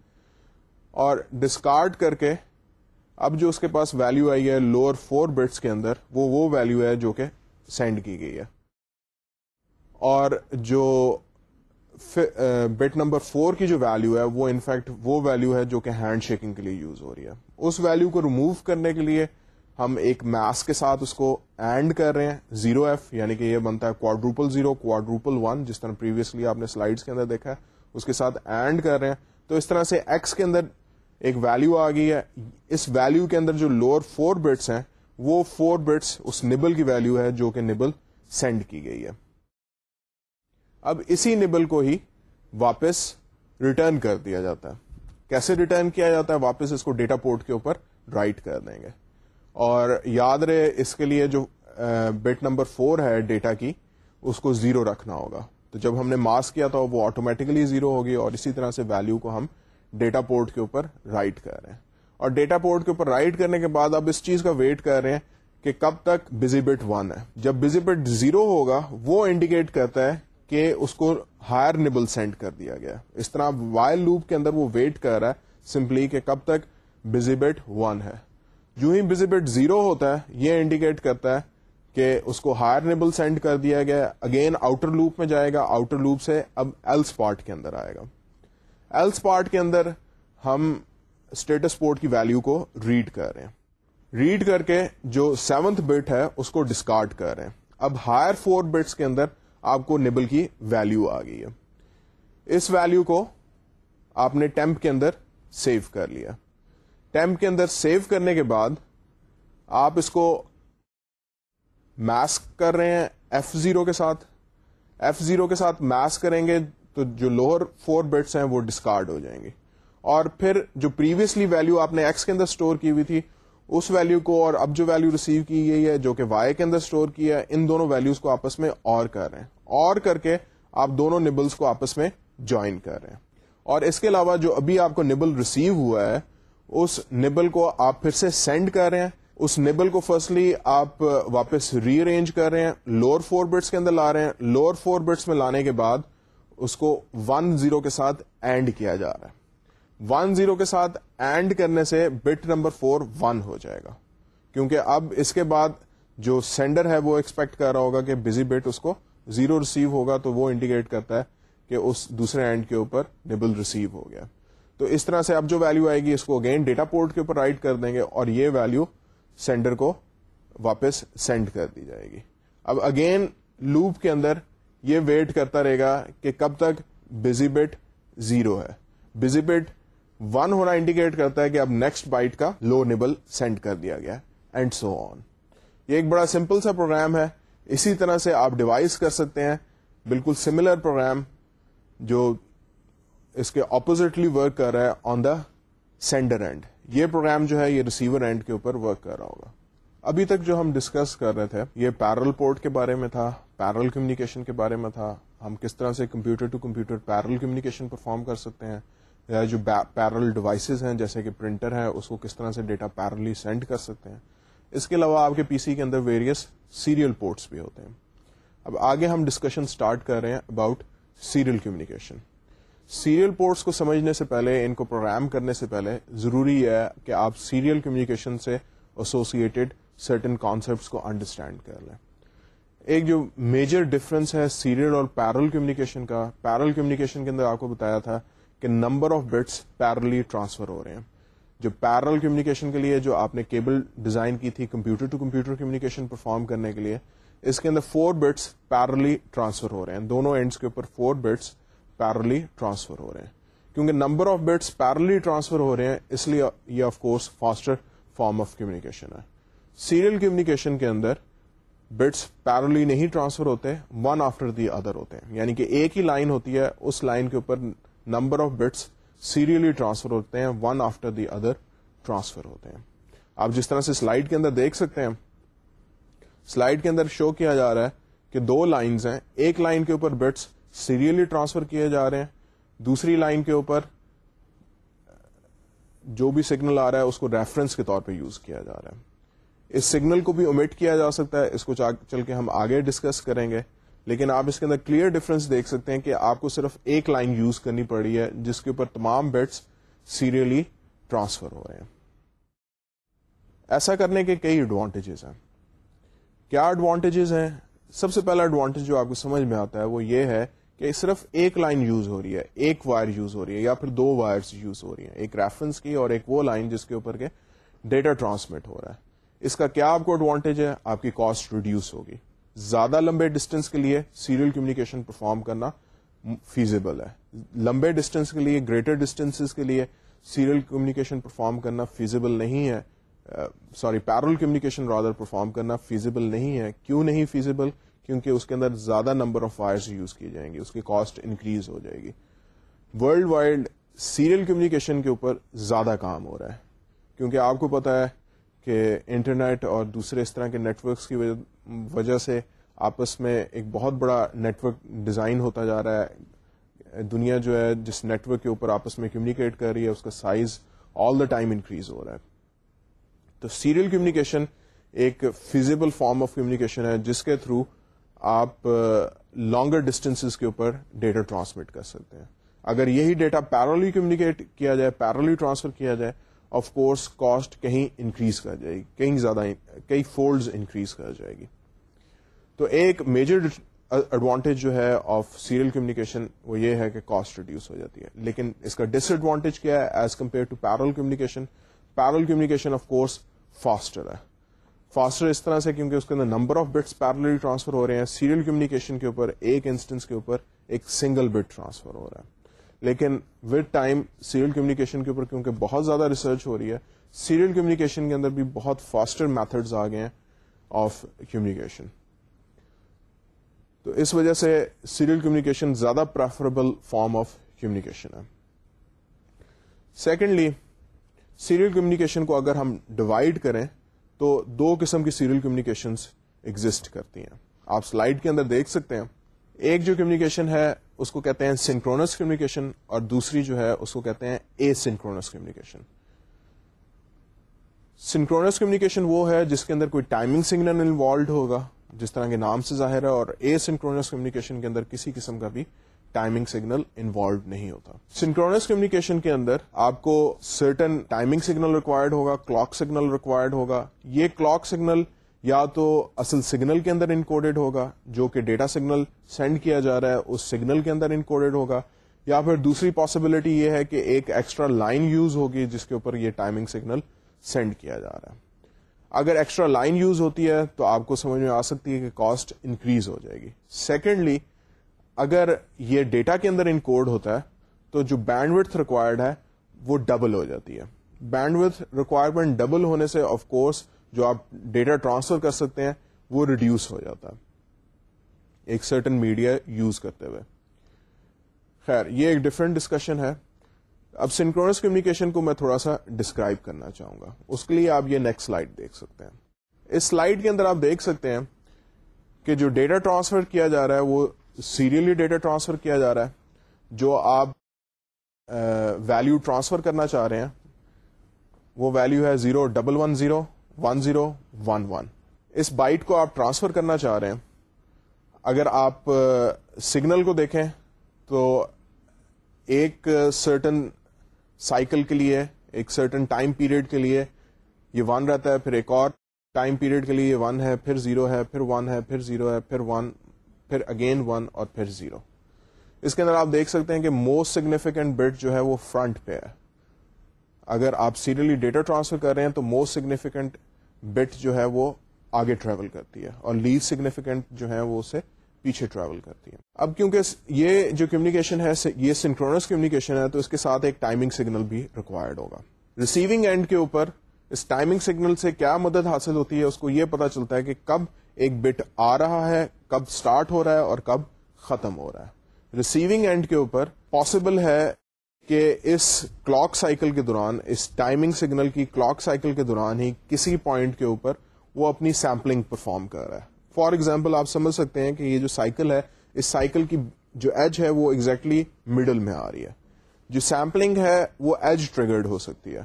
اور ڈسکارڈ کر کے، اب جو اس کے پاس ویلو آئی ہے لوور فور بٹس کے اندر، وہ وہ ویلو ہے جو کہ سینڈ کی گئی ہے۔ اور جو بٹ نمبر فور کی جو ویلو ہے، وہ انفیکٹ وہ ویلو ہے جو کہ ہینڈ شیکنگ کے لیے یوز ہو رہی ہے۔ اس ویلو کو ریموو کرنے کے لیے ہم ایک میس کے ساتھ اس کو اینڈ کر رہے ہیں زیرو ایف یعنی کہ یہ بنتا ہے کوڈروپل زیرو کوڈروپل ون جس طرح پریویسلی آپ نے سلائڈس کے اندر دیکھا ہے، اس کے ساتھ اینڈ کر رہے ہیں۔ تو اس طرح سے ایکس کے اندر ایک ویلو آ گئی ہے۔ اس ویلو کے اندر جو لوور فور بٹس ہیں، وہ فور بٹس اس نبل کی ویلو ہے، جو کہ نبل سینڈ کی گئی ہے۔ اب اسی نبل کو ہی واپس ریٹرن کر دیا جاتا ہے۔ کیسے ریٹرن کیا جاتا ہے؟ واپس اس کو ڈیٹا پورٹ کے اوپر رائٹ کر دیں گے۔ اور یاد رہے اس کے لیے جو بٹ نمبر فور ہے ڈیٹا کی، اس کو زیرو رکھنا ہوگا۔ تو جب ہم نے ماس کیا تھا وہ آٹومیٹکلی زیرو ہوگی اور اسی طرح سے ویلو کو ہم ڈیٹا پورٹ کے اوپر رائٹ کر رہے ہیں۔ اور ڈیٹا پورٹ کے اوپر رائٹ کرنے کے بعد اب اس چیز کا ویٹ کر رہے ہیں کہ کب تک بزی بٹ ون ہے۔ جب بزی بٹ زیرو ہوگا، وہ انڈیکیٹ کرتا ہے کہ اس کو ہائر نیبل سینڈ کر دیا گیا۔ اس طرح وائل لوپ کے اندر وہ ویٹ کر رہا ہے سمپلی کہ کب تک بزی بٹ ون ہے۔ جو ہی بزی بٹ زیرو ہوتا ہے، یہ انڈیکیٹ کرتا ہے کہ اس کو ہائر نیبل سینڈ کر دیا گیا۔ اگین آؤٹر لوپ میں جائے گا آؤٹر لوپ سے اب ایلس پارٹ کے اندر آئے گا۔ ایلس پارٹ کے اندر ہم اسٹیٹس پورٹ کی ویلو کو ریڈ کر رہے ہیں۔ ریڈ کر کے جو سیونتھ بٹ ہے، اس کو ڈسکارڈ کر رہے ہیں۔ اب ہائر فور بٹس کے اندر آپ کو نیبل کی ویلو آ گئی ہے۔ اس ویلو کو آپ نے ٹیمپ کے اندر سیو کر لیا۔ ٹیمپ کے اندر سیو کرنے کے بعد آپ اس کو میسک کر رہے ہیں ایف زیرو کے ساتھ۔ ایف زیرو کے ساتھ میس کریں گے تو جو لوور فور بٹس ہیں وہ ڈسکارڈ ہو جائیں گے۔ اور پھر جو پریویسلی ویلو آپ نے ایکس کے اندر اسٹور کی ہوئی تھی، اس ویلو کو اور اب جو ویلو ریسیو کی گئی ہے، جو کہ وائی کے اندر اسٹور کیا ہے، ان دونوں ویلوز کو آپس میں اور کر رہے ہیں۔ اور کر کے آپ دونوں نبلس کو آپس میں جوائن کر رہے ہیں۔ اور اس کے علاوہ جو ابھی آپ کو نبل ریسیو ہوا ہے اس نبل کو آپ پھر سے سینڈ کر رہے ہیں۔ اس نبل کو فرسٹلی آپ واپس ری ارینج کر رہے ہیں۔ لوور فور بٹس کے اندر لا رہے ہیں۔ لوور فور بٹس میں لانے کے بعد اس کو ون زیرو کے ساتھ اینڈ کیا جا رہا ہے۔ ون زیرو کے ساتھ اینڈ کرنے سے بٹ نمبر فور ون ہو جائے گا۔ کیونکہ اب اس کے بعد جو سینڈر ہے وہ ایکسپیکٹ کر رہا ہوگا کہ بزی بٹ اس کو زیرو ریسیو ہوگا تو وہ انڈیکیٹ کرتا ہے کہ اس دوسرے اینڈ کے اوپر نبل ریسیو ہو گیا۔ تو اس طرح سے اب جو ویلو آئے گی، اس کو اگین ڈیٹا پورٹ کے اوپر رائٹ کر دیں گے اور یہ ویلو سینڈر کو واپس سینڈ کر دی جائے گی۔ اب اگین لوپ کے اندر یہ ویٹ کرتا رہے گا کہ کب تک بزی بٹ زیرو ہے۔ بزی بٹ ون ہونا انڈیکیٹ کرتا ہے کہ اب نیکسٹ بائٹ کا لو نیبل سینڈ کر دیا گیا اینڈ سو آن یہ ایک بڑا سمپل سا پروگرام ہے۔ اسی طرح سے آپ ڈیوائز کر سکتے ہیں۔ بالکل سملر پروگرام جو اس کے اپوزٹلی ورک کر رہا ہے آن دا سینڈر اینڈ یہ پروگرام جو ہے، یہ ریسیور اینڈ کے اوپر ورک کر رہا ہوگا. ابھی تک جو ہم ڈسکس کر رہے تھے، یہ پیرل پورٹ کے بارے میں تھا پیرل کمیونیکیشن کے بارے میں تھا. ہم کس طرح سے computer to computer parallel communication perform کر سکتے ہیں؟ یا جو پیرل ڈیوائسز ہیں، جیسے کہ پرنٹر ہے، اس کو کس طرح سے ڈیٹا پیرلی سینڈ کر سکتے ہیں؟ اس کے علاوہ آپ کے پی سی کے اندر ویریس سیریل پورٹس بھی ہوتے ہیں. اب آگے ہم ڈسکشن اسٹارٹ کر رہے ہیں about serial communication serial ports کو سمجھنے سے پہلے، ان کو پروگرام کرنے سے پہلے ضروری ہے کہ آپ سیریل کمیونیکیشن سے ایسوسیٹڈ سرٹن کانسیپٹس کو انڈرسٹینڈ کر لیں۔ ایک جو میجر ڈفرنس ہے سیریل اور پیرل کمیونیکیشن کا پیرل کمیونیکیشن کے اندر آپ کو بتایا تھا کہ number of bits parallelly transfer ہو رہے ہیں۔ جو پیرل کمیونیکیشن کے لیے جو آپ نے کیبل ڈیزائن کی تھی computer to computer communication perform کرنے کے لیے، اس کے اندر فور بٹس پیرلی ٹرانسفر ہو رہے ہیں۔ دونوں اینڈس کے اوپر فور بٹس پیرلی ٹرانسفر ہو رہے ہیں۔ کیونکہ number of bits parallelly transfer ہو رہے ہیں، اس لیے یہ of course faster form of communication ہے۔ سیریل کمیونیکیشن کے اندر بٹس پیرلی نہیں ٹرانسفر ہوتے ون آفٹر دی ادر ہوتے ہیں۔ یعنی کہ ایک ہی لائن ہوتی ہے، اس لائن کے اوپر number of bits serially transfer ہوتے ہیں one after the other transfer ہوتے ہیں۔ آپ جس طرح سے سلائڈ کے اندر دیکھ سکتے ہیں سلائڈ کے اندر شو کیا جا رہا ہے کہ دو لائنز ہیں۔ ایک لائن کے اوپر بٹس سیریلی ٹرانسفر کیے جا رہے ہیں۔ دوسری لائن کے اوپر جو بھی سگنل آ رہا ہے، اس کو ریفرنس کے طور پہ یوز کیا جا رہا ہے۔ اس سگنل کو بھی اومٹ کیا جا سکتا ہے، اس کو چل کے ہم آگے ڈسکس کریں گے۔ لیکن آپ اس کے اندر کلیئر ڈفرنس دیکھ سکتے ہیں کہ آپ کو صرف ایک لائن یوز کرنی پڑی ہے، جس کے اوپر تمام بٹس سیریلی ٹرانسفر ہو رہے ہیں۔ ایسا کرنے کے کئی ایڈوانٹیجز ہیں۔ کیا ایڈوانٹیجز ہیں؟ سب سے پہلا ایڈوانٹیج جو آپ کو سمجھ میں آتا ہے وہ یہ ہے کہ صرف ایک لائن یوز ہو رہی ہے، ایک وائر یوز ہو رہی ہے یا پھر دو وائرس یوز ہو رہی ہیں، ایک ریفرنس کی اور ایک وہ لائن جس کے اوپر کے ڈیٹا ٹرانسمٹ ہو رہا ہے۔ اس کا کیا آپ کو ایڈوانٹیج ہے؟ آپ کی کاسٹ ریڈیوس ہوگی۔ زیادہ لمبے ڈسٹینس کے لیے سیریل کمیونیکیشن پرفارم کرنا فیزیبل ہے۔ لمبے ڈسٹینس کے لیے گریٹر ڈسٹینس کے لیے سیریل کمیونیکیشن پرفارم کرنا فیزیبل نہیں ہے۔ Sorry parallel communication rather perform کرنا فیزیبل نہیں ہے۔ کیوں نہیں فیزیبل کیونکہ اس کے اندر زیادہ نمبر آف وائرس یوز کی جائیں گی، اس کی کاسٹ انکریز ہو جائے گی۔ ورلڈ وائڈ سیریل کمیونیکیشن کے اوپر زیادہ کام ہو رہا ہے۔ کیونکہ آپ کو پتا ہے کہ انٹرنیٹ اور دوسرے اس طرح کے نیٹورکس کی وجہ سے آپس میں ایک بہت بڑا نیٹورک ڈیزائن ہوتا جا رہا ہے۔ دنیا جو ہے، جس نیٹورک کے اوپر آپس میں کمیونیکیٹ کر رہی ہے، اس کا size all the time increase ہو رہا ہے۔ تو سیریل کمیونیکیشن ایک فیزیبل فارم آف کمیونیکیشن ہے، جس کے تھرو آپ لانگر ڈسٹینس کے اوپر ڈیٹا ٹرانسمٹ کر سکتے ہیں۔ اگر یہی ڈیٹا پیرولی کمیونیکیٹ کیا جائے پیرولی ٹرانسفر کیا جائے آف کورس کاسٹ کہیں انکریز کر جائے گی، کہیں زیادہ، کئی فولڈز انکریز کر جائے گی۔ تو ایک میجر ایڈوانٹیج جو ہے آف سیریل کمیونیکیشن وہ یہ ہے کہ کاسٹ ریڈیوس ہو جاتی ہے۔ لیکن اس کا ڈس ایڈوانٹیج کیا ہے as compare to parallel communication parallel communication of course faster ہے۔ فاسٹر اس طرح سے کیونکہ اس کے اندر number of bits parallelly transfer ہو رہے ہیں سیریل کمیونیکیشن کے اوپر، ایک انسٹنس کے اوپر ایک سنگل بٹ ٹرانسفر ہو رہا ہے۔ لیکن ود ٹائم سیریل کمیونیکیشن کے اوپر کیونکہ بہت زیادہ ریسرچ ہو رہی ہے سیریل کمیونیکیشن کے اندر بھی بہت فاسٹر میتھڈز آ گئے ہیں آف کمیونیکیشن تو اس وجہ سے سیریل کمیونیکیشن زیادہ پریفریبل فارم آف کمیونیکیشن ہے۔ سیکنڈلی سیریل کمیونیکیشن کو اگر ہم ڈیوائڈ کریں تو دو قسم کی سیریل کمیونیکیشن ایگزٹ کرتی ہیں۔ آپ سلائڈ کے اندر دیکھ سکتے ہیں۔ ایک جو کمیونیکیشن ہے، اس کو کہتے ہیں سنکرونس کمیونیکیشن اور دوسری جو ہے، اس کو کہتے ہیں asynchronous communication synchronous communication وہ ہے جس کے اندر کوئی ٹائمنگ سگنل انوالوڈ ہوگا، جس طرح کے نام سے ظاہر ہے، اور اے سنکرونس کمیونیکیشن کے اندر کسی قسم کا بھی ٹائمنگ سگنل انوالوڈ نہیں ہوتا۔ سنکرونس کمیونیکیشن کے اندر آپ کو سرٹن ٹائمنگ سگنل ریکوائرڈ ہوگا کلاک سگنل ریکوائرڈ ہوگا۔ یہ کلاک سگنل یا تو اصل سگنل کے اندر انکوڈیڈ ہوگا، جو کہ ڈیٹا سگنل سینڈ کیا جا رہا ہے، اس سگنل کے اندر انکوڈیڈ ہوگا۔ یا پھر دوسری پاسبلٹی یہ ہے کہ ایک ایکسٹرا لائن یوز ہوگی، جس کے اوپر یہ ٹائمنگ سگنل سینڈ کیا جا رہا ہے۔ اگر ایکسٹرا لائن یوز ہوتی ہے تو آپ کو سمجھ میں آ سکتی ہے کہ کاسٹ انکریز ہو جائے گی۔ سیکنڈلی اگر یہ ڈیٹا کے اندر انکوڈ ہوتا ہے تو جو بینڈ وتھ ریکوائرڈ ہے وہ ڈبل ہو جاتی ہے۔ بینڈ وتھ ریکوائرمنٹ ڈبل ہونے سے آف کورس جو آپ ڈیٹا ٹرانسفر کر سکتے ہیں وہ ریڈیوس ہو جاتا ہے۔ ایک سرٹن میڈیا یوز کرتے ہوئے۔ خیر، یہ ایک ڈفرینٹ ڈسکشن ہے۔ اب سنکرونس کمیونیکیشن کو میں تھوڑا سا ڈسکرائب کرنا چاہوں گا۔ اس کے لیے آپ یہ نیکسٹ سلائڈ دیکھ سکتے ہیں۔ اس سلائڈ کے اندر آپ دیکھ سکتے ہیں کہ جو ڈیٹا ٹرانسفر کیا جا رہا ہے وہ سیریلی ڈیٹا ٹرانسفر کیا جا رہا ہے۔ جو آپ ویلو ٹرانسفر کرنا چاہ رہے ہیں، وہ ویلو ہے zero double one zero one zero one one اس بائٹ کو آپ ٹرانسفر کرنا چاہ رہے ہیں۔ اگر آپ سگنل کو دیکھیں تو ایک سرٹن سائیکل کے لیے، ایک سرٹن ٹائم پیریڈ کے لیے یہ ون رہتا ہے، پھر ایک اور ٹائم پیریڈ کے لیے یہ ون ہے، پھر زیرو ہے، پھر ون ہے، پھر زیرو ہے، پھر ون پھر اگین ون اور پھر زیرو اس کے اندر آپ دیکھ سکتے ہیں کہ موسٹ سگنیفیکینٹ بٹ جو ہے وہ فرنٹ پہ ہے. اگر آپ سیریلی ڈیٹا ٹرانسفر کر رہے ہیں تو موسٹ سگنیفیکینٹ بٹ جو ہے وہ آگے ٹریول کرتی ہے اور لیسٹ سگنیفیکینٹ جو ہے وہ اسے پیچھے ٹریول کرتی ہے. اب کیونکہ یہ جو کمیونیکیشن ہے، یہ سنکرونس کمیونیکیشن ہے، تو اس کے ساتھ ایک ٹائمنگ سگنل بھی ریکوائرڈ ہوگا. ریسیونگ اینڈ کے اوپر اس ٹائمنگ سگنل سے کیا مدد حاصل ہوتی ہے، اس کو یہ پتا چلتا ہے کہ کب ایک بٹ آ رہا ہے، کب سٹارٹ ہو رہا ہے اور کب ختم ہو رہا ہے۔ ریسیونگ اینڈ کے اوپر پاسبل ہے کہ اس کلاک سائیکل کے دوران، اس ٹائمنگ سگنل کی کلاک سائیکل کے دوران ہی کسی پوائنٹ کے اوپر وہ اپنی سیمپلنگ پرفارم کر رہا ہے۔ فار ایگزامپل آپ سمجھ سکتے ہیں کہ یہ جو سائیکل ہے، اس سائیکل کی جو ایج ہے وہ ایگزیکٹلی exactly مڈل میں آ رہی ہے۔ جو سیمپلنگ ہے، وہ ایج ٹریگرڈ ہو سکتی ہے۔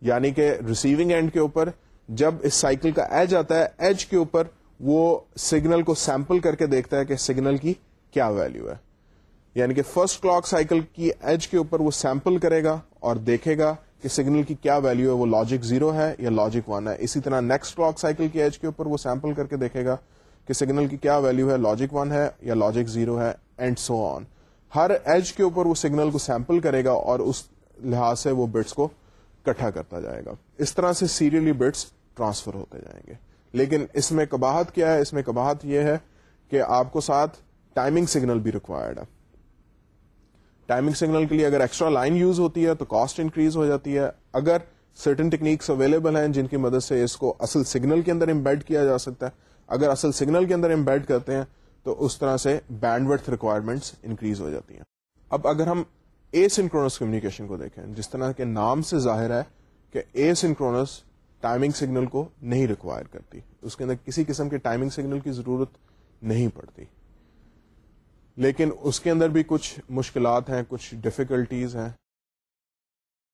یعنی کہ ریسیونگ اینڈ کے اوپر جب اس سائیکل کا ایج آتا ہے ایج کے اوپر وہ سگنل کو سیمپل کر کے دیکھتا ہے کہ سگنل کی کیا ویلو ہے۔ یعنی کہ فرسٹ کلاک سائیکل کی ایج کے اوپر وہ سیمپل کرے گا اور دیکھے گا کہ سگنل کی کیا ویلو ہے۔ وہ لاجک زیرو ہے یا لاجک ون ہے۔ اسی طرح نیکسٹ کلاک سائیکل کی ایج کے اوپر وہ سیمپل کر کے دیکھے گا کہ سگنل کی کیا ویلو ہے۔ لاجک ون ہے یا لاجک زیرو ہے اینڈ سو آن ہر ایج کے اوپر وہ سگنل کو سیمپل کرے گا اور اس لحاظ سے وہ بٹس کو کٹھا کرتا جائے گا۔ اس طرح سے سیریلی بٹس ٹرانسفر ہوتے جائیں گے۔ لیکن اس میں کباہت کیا ہے؟ اس میں کباہت یہ ہے کہ آپ کو ساتھ ٹائمنگ سگنل بھی ریکوائرڈ ہے۔ ٹائمنگ سگنل کے لیے اگر ایکسٹرا لائن یوز ہوتی ہے تو کاسٹ انکریز ہو جاتی ہے۔ اگر سرٹن ٹیکنیکس اویلیبل ہیں جن کی مدد سے اس کو اصل سگنل کے اندر امبیڈ کیا جا سکتا ہے۔ اگر اصل سگنل کے اندر امبیڈ کرتے ہیں تو اس طرح سے بینڈ ورتھ ریکوائرمنٹس انکریز ہو جاتی ہیں۔ اب اگر ہم اے سنکرونس کمیونیکیشن کو دیکھیں، جس طرح کے نام سے ظاہر ہے کہ اے سنکرونس ٹائمنگ سگنل کو نہیں ریکوائر کرتی۔ اس کے اندر کسی قسم کے ٹائمنگ سگنل کی ضرورت نہیں پڑتی۔ لیکن اس کے اندر بھی کچھ مشکلات ہیں، کچھ ڈفیکلٹیز ہیں۔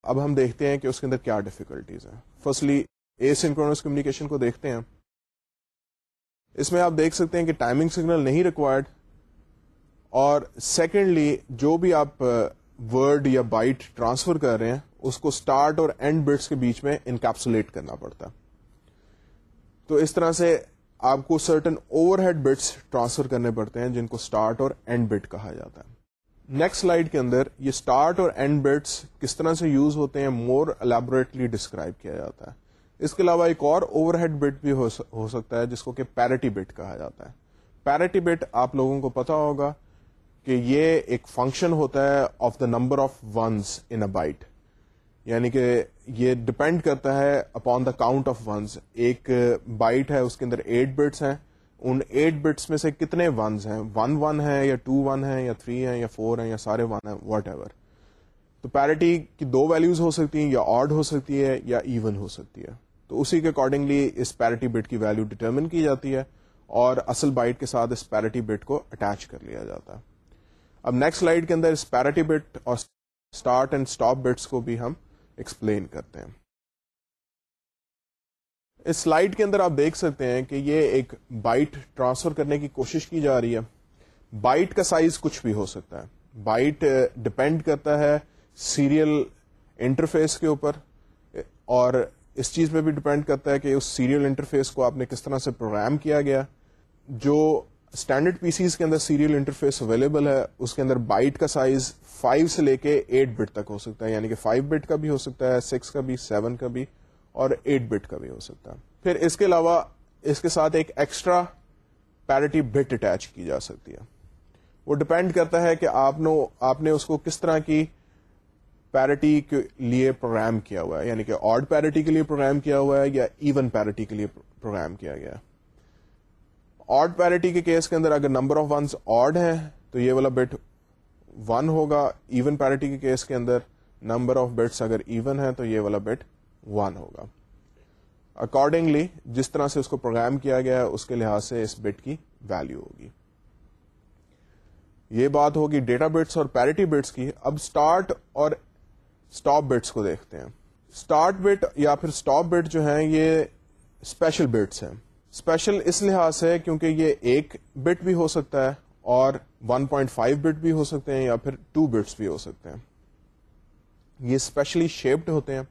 اب ہم دیکھتے ہیں کہ اس کے اندر کیا ڈفیکلٹیز ہیں۔ فرسٹلی اے سنکرونس کمیونیکیشن کو دیکھتے ہیں۔ اس میں آپ دیکھ سکتے ہیں کہ ٹائمنگ سگنل نہیں ریکوائرڈ اور سیکنڈلی جو بھی آپ uh, ورڈ یا بائٹ ٹرانسفر کر رہے ہیں اس کو اسٹارٹ اور اینڈ بٹس کے بیچ میں انکیپسولیٹ کرنا پڑتا۔ تو اس طرح سے آپ کو certain overhead bits transfer کرنے پڑتے ہیں، جن کو اسٹارٹ اور اینڈ بٹ کہا جاتا ہے۔ نیکسٹ سلائڈ کے اندر یہ اسٹارٹ اور اینڈ بٹس کس طرح سے یوز ہوتے ہیں مور الیبوریٹلی ڈسکرائب کیا جاتا ہے۔ اس کے علاوہ ایک اور اوور ہیڈ بٹ بھی ہو سکتا ہے، جس کو کہ پیرٹی بٹ کہا جاتا ہے۔ پیرٹی بٹ آپ لوگوں کو پتا ہوگا کہ یہ ایک فنکشن ہوتا ہے of the number of ones in a byte یعنی کہ یہ ڈپینڈ کرتا ہے upon the count of ones ایک بائٹ ہے، اس کے اندر ایٹ بٹس ہیں۔ ان ایٹ بٹس میں سے کتنے ونز ہیں؟ ون ون ہے یا ٹو ون ہے یا تھری ہے یا فور ہے یا سارے ون ہیں؟ واٹ ایور تو پیرٹی کی دو ویلوز ہو سکتی ہیں، یا آڈ ہو سکتی ہے یا ایون ہو سکتی ہے۔ تو اسی کے اکارڈنگلی اس پیرٹی بٹ کی ویلو ڈٹرمن کی جاتی ہے اور اصل بائٹ کے ساتھ اس پیرٹی بٹ کو اٹیچ کر لیا جاتا ہے۔ اب نیکسٹ سلائڈ کے اندر اس پیرٹی بٹ اور اسٹارٹ اینڈ اسٹاپ بٹس کو بھی ہم ایکسپلین کرتے ہیں۔ اس سلائڈ کے اندر آپ دیکھ سکتے ہیں کہ یہ ایک بائٹ ٹرانسفر کرنے کی کوشش کی جا رہی ہے۔ بائٹ کا سائز کچھ بھی ہو سکتا ہے۔ بائٹ ڈپینڈ uh, کرتا ہے سیریل انٹرفیس کے اوپر، اور اس چیز پہ بھی ڈپینڈ کرتا ہے کہ اس سیریل انٹرفیس کو آپ نے کس طرح سے پروگرام کیا گیا۔ جو اسٹینڈرڈ پی سیز کے اندر سیریل انٹرفیس اویلیبل ہے، اس کے اندر بائٹ کا سائز 5 سے لے کے 8 بٹ تک ہو سکتا ہے یعنی کہ 5 بٹ کا بھی ہو سکتا ہے 6 کا بھی 7 کا بھی، اور 8 بٹ کا بھی ہو سکتا ہے۔ پھر اس کے علاوہ اس کے ساتھ ایک ایکسٹرا پیرٹی بٹ اٹیچ کی جا سکتی ہے۔ وہ ڈپینڈ کرتا ہے کہ آپ نے اس کو کس طرح کی پیرٹی کے لیے پروگرام کیا ہوا ہے یعنی کہ آڈ پیرٹی کے لیے پروگرام کیا ہوا ہے یا ایون پیرٹی کے لیے پروگرام کیا گیا ہے۔ آڈ پیرٹی کے کیس کے اندر اگر نمبر آف ونس آڈ ہے تو یہ والا بٹ ون ہوگا. ایون پیرٹی کے کیس کے اندر نمبر آف بٹس اگر ایون ہے تو یہ والا بٹ ون ہوگا. اکارڈنگلی جس طرح سے اس کو پروگرام کیا گیا ہے، اس کے لحاظ سے اس بٹ کی ویلو ہوگی. یہ بات ہوگی ڈیٹا بٹس اور پیرٹی بٹس کی. اب اسٹارٹ اور اسٹاپ بٹس کو دیکھتے ہیں. اسٹارٹ بٹ یا پھر اسٹاپ بٹ جو ہیں، یہ اسپیشل بٹس ہیں. اسپیشل اس لحاظ سے کیونکہ یہ ایک بٹ بھی ہو سکتا ہے اور 1.5 بٹ بھی ہو سکتے ہیں یا پھر 2 بٹس بھی ہو سکتے ہیں۔ یہ اسپیشلی شیپڈ ہوتے ہیں۔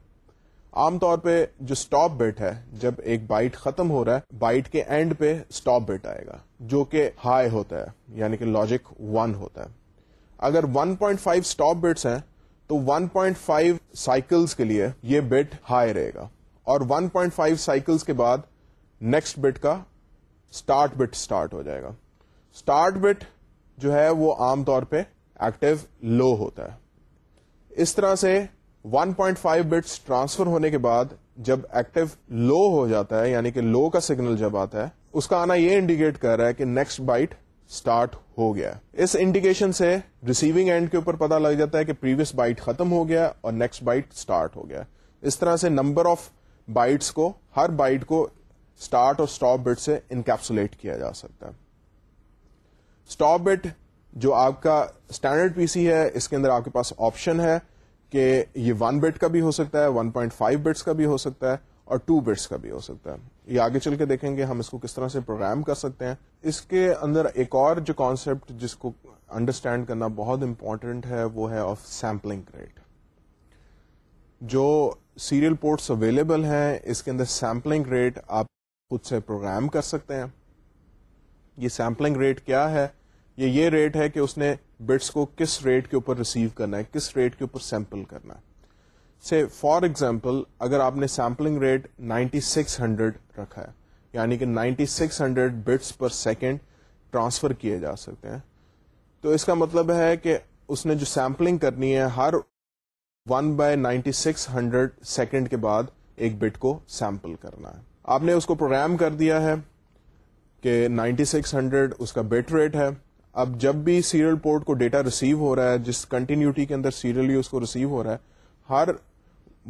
عام طور پہ جو اسٹاپ بٹ ہے، جب ایک بائٹ ختم ہو رہا ہے بائٹ کے اینڈ پہ اسٹاپ بٹ آئے گا، جو کہ ہائی ہوتا ہے یعنی کہ لاجک 1 ہوتا ہے۔ اگر 1.5 پوائنٹ فائیو اسٹاپ بٹس ہیں، تو 1.5 سائیکلز کے لیے یہ بٹ ہائی رہے گا۔ اور 1.5 سائیکلز کے بعد نیکسٹ بٹ کا اسٹارٹ بٹ اسٹارٹ ہو جائے گا۔ اسٹارٹ بٹ جو ہے وہ عام طور پہ ایکٹیو لو ہوتا ہے۔ اس طرح سے 1.5 بٹس ٹرانسفر ہونے کے بعد جب ایکٹیو لو ہو جاتا ہے یعنی کہ لو کا سگنل جب آتا ہے، اس کا آنا یہ انڈیکیٹ کر رہا ہے کہ نیکسٹ بائٹ اسٹارٹ ہو گیا۔ اس انڈیکیشن سے ریسیونگ اینڈ کے اوپر پتا لگ جاتا ہے کہ پریویس بائٹ ختم ہو گیا اور نیکسٹ بائٹ اسٹارٹ ہو گیا۔ اس طرح سے نمبر آف بائٹس کو، ہر بائٹ کو اسٹارٹ اور اسٹاپ بٹ سے انکیپسولیٹ کیا جا سکتا ہے۔ اسٹاپ بٹ جو آپ کا اسٹینڈرڈ پی سی ہے، اس کے اندر آپ کے پاس آپشن ہے کہ یہ ون بٹ کا بھی ہو سکتا ہے ون پوائنٹ فائیو بٹس کا بھی ہو سکتا ہے اور ٹو بٹس کا بھی ہو سکتا ہے۔ یہ آگے چل کے دیکھیں گے ہم اس کو کس طرح سے پروگرام کر سکتے ہیں۔ اس کے اندر ایک اور جو کانسیپٹ جس کو انڈرسٹینڈ کرنا بہت امپورٹنٹ ہے، وہ ہے آف سیمپلنگ ریٹ جو سیریل پورٹس اویلیبل ہیں، اس کے اندر سیمپلنگ ریٹ آپ خود سے پروگرام کر سکتے ہیں۔ یہ سیمپلنگ ریٹ کیا ہے؟ یہ یہ ریٹ ہے کہ اس نے بٹس کو کس ریٹ کے اوپر ریسیو کرنا ہے، کس ریٹ کے اوپر سیمپل کرنا ہے۔ سے فار ایگزامپل اگر آپ نے sampling rate ninety six hundred رکھا ہے یعنی کہ ninety six hundred bits per second transfer کیے جا سکتے ہیں۔ تو اس کا مطلب ہے کہ اس نے جو سیمپلنگ کرنی ہے، ہر one by ninety six hundred second کے بعد ایک بٹ کو سیمپل کرنا ہے۔ آپ نے اس کو پروگرام کر دیا ہے کہ نائنٹی سکس ہنڈریڈ اس کا بٹ ریٹ ہے۔ اب جب بھی سیریل پورٹ کو ڈیٹا ریسیو ہو رہا ہے، جس کنٹینیوٹی کے اندر سیریلی اس کو ریسیو ہو رہا ہے، ہر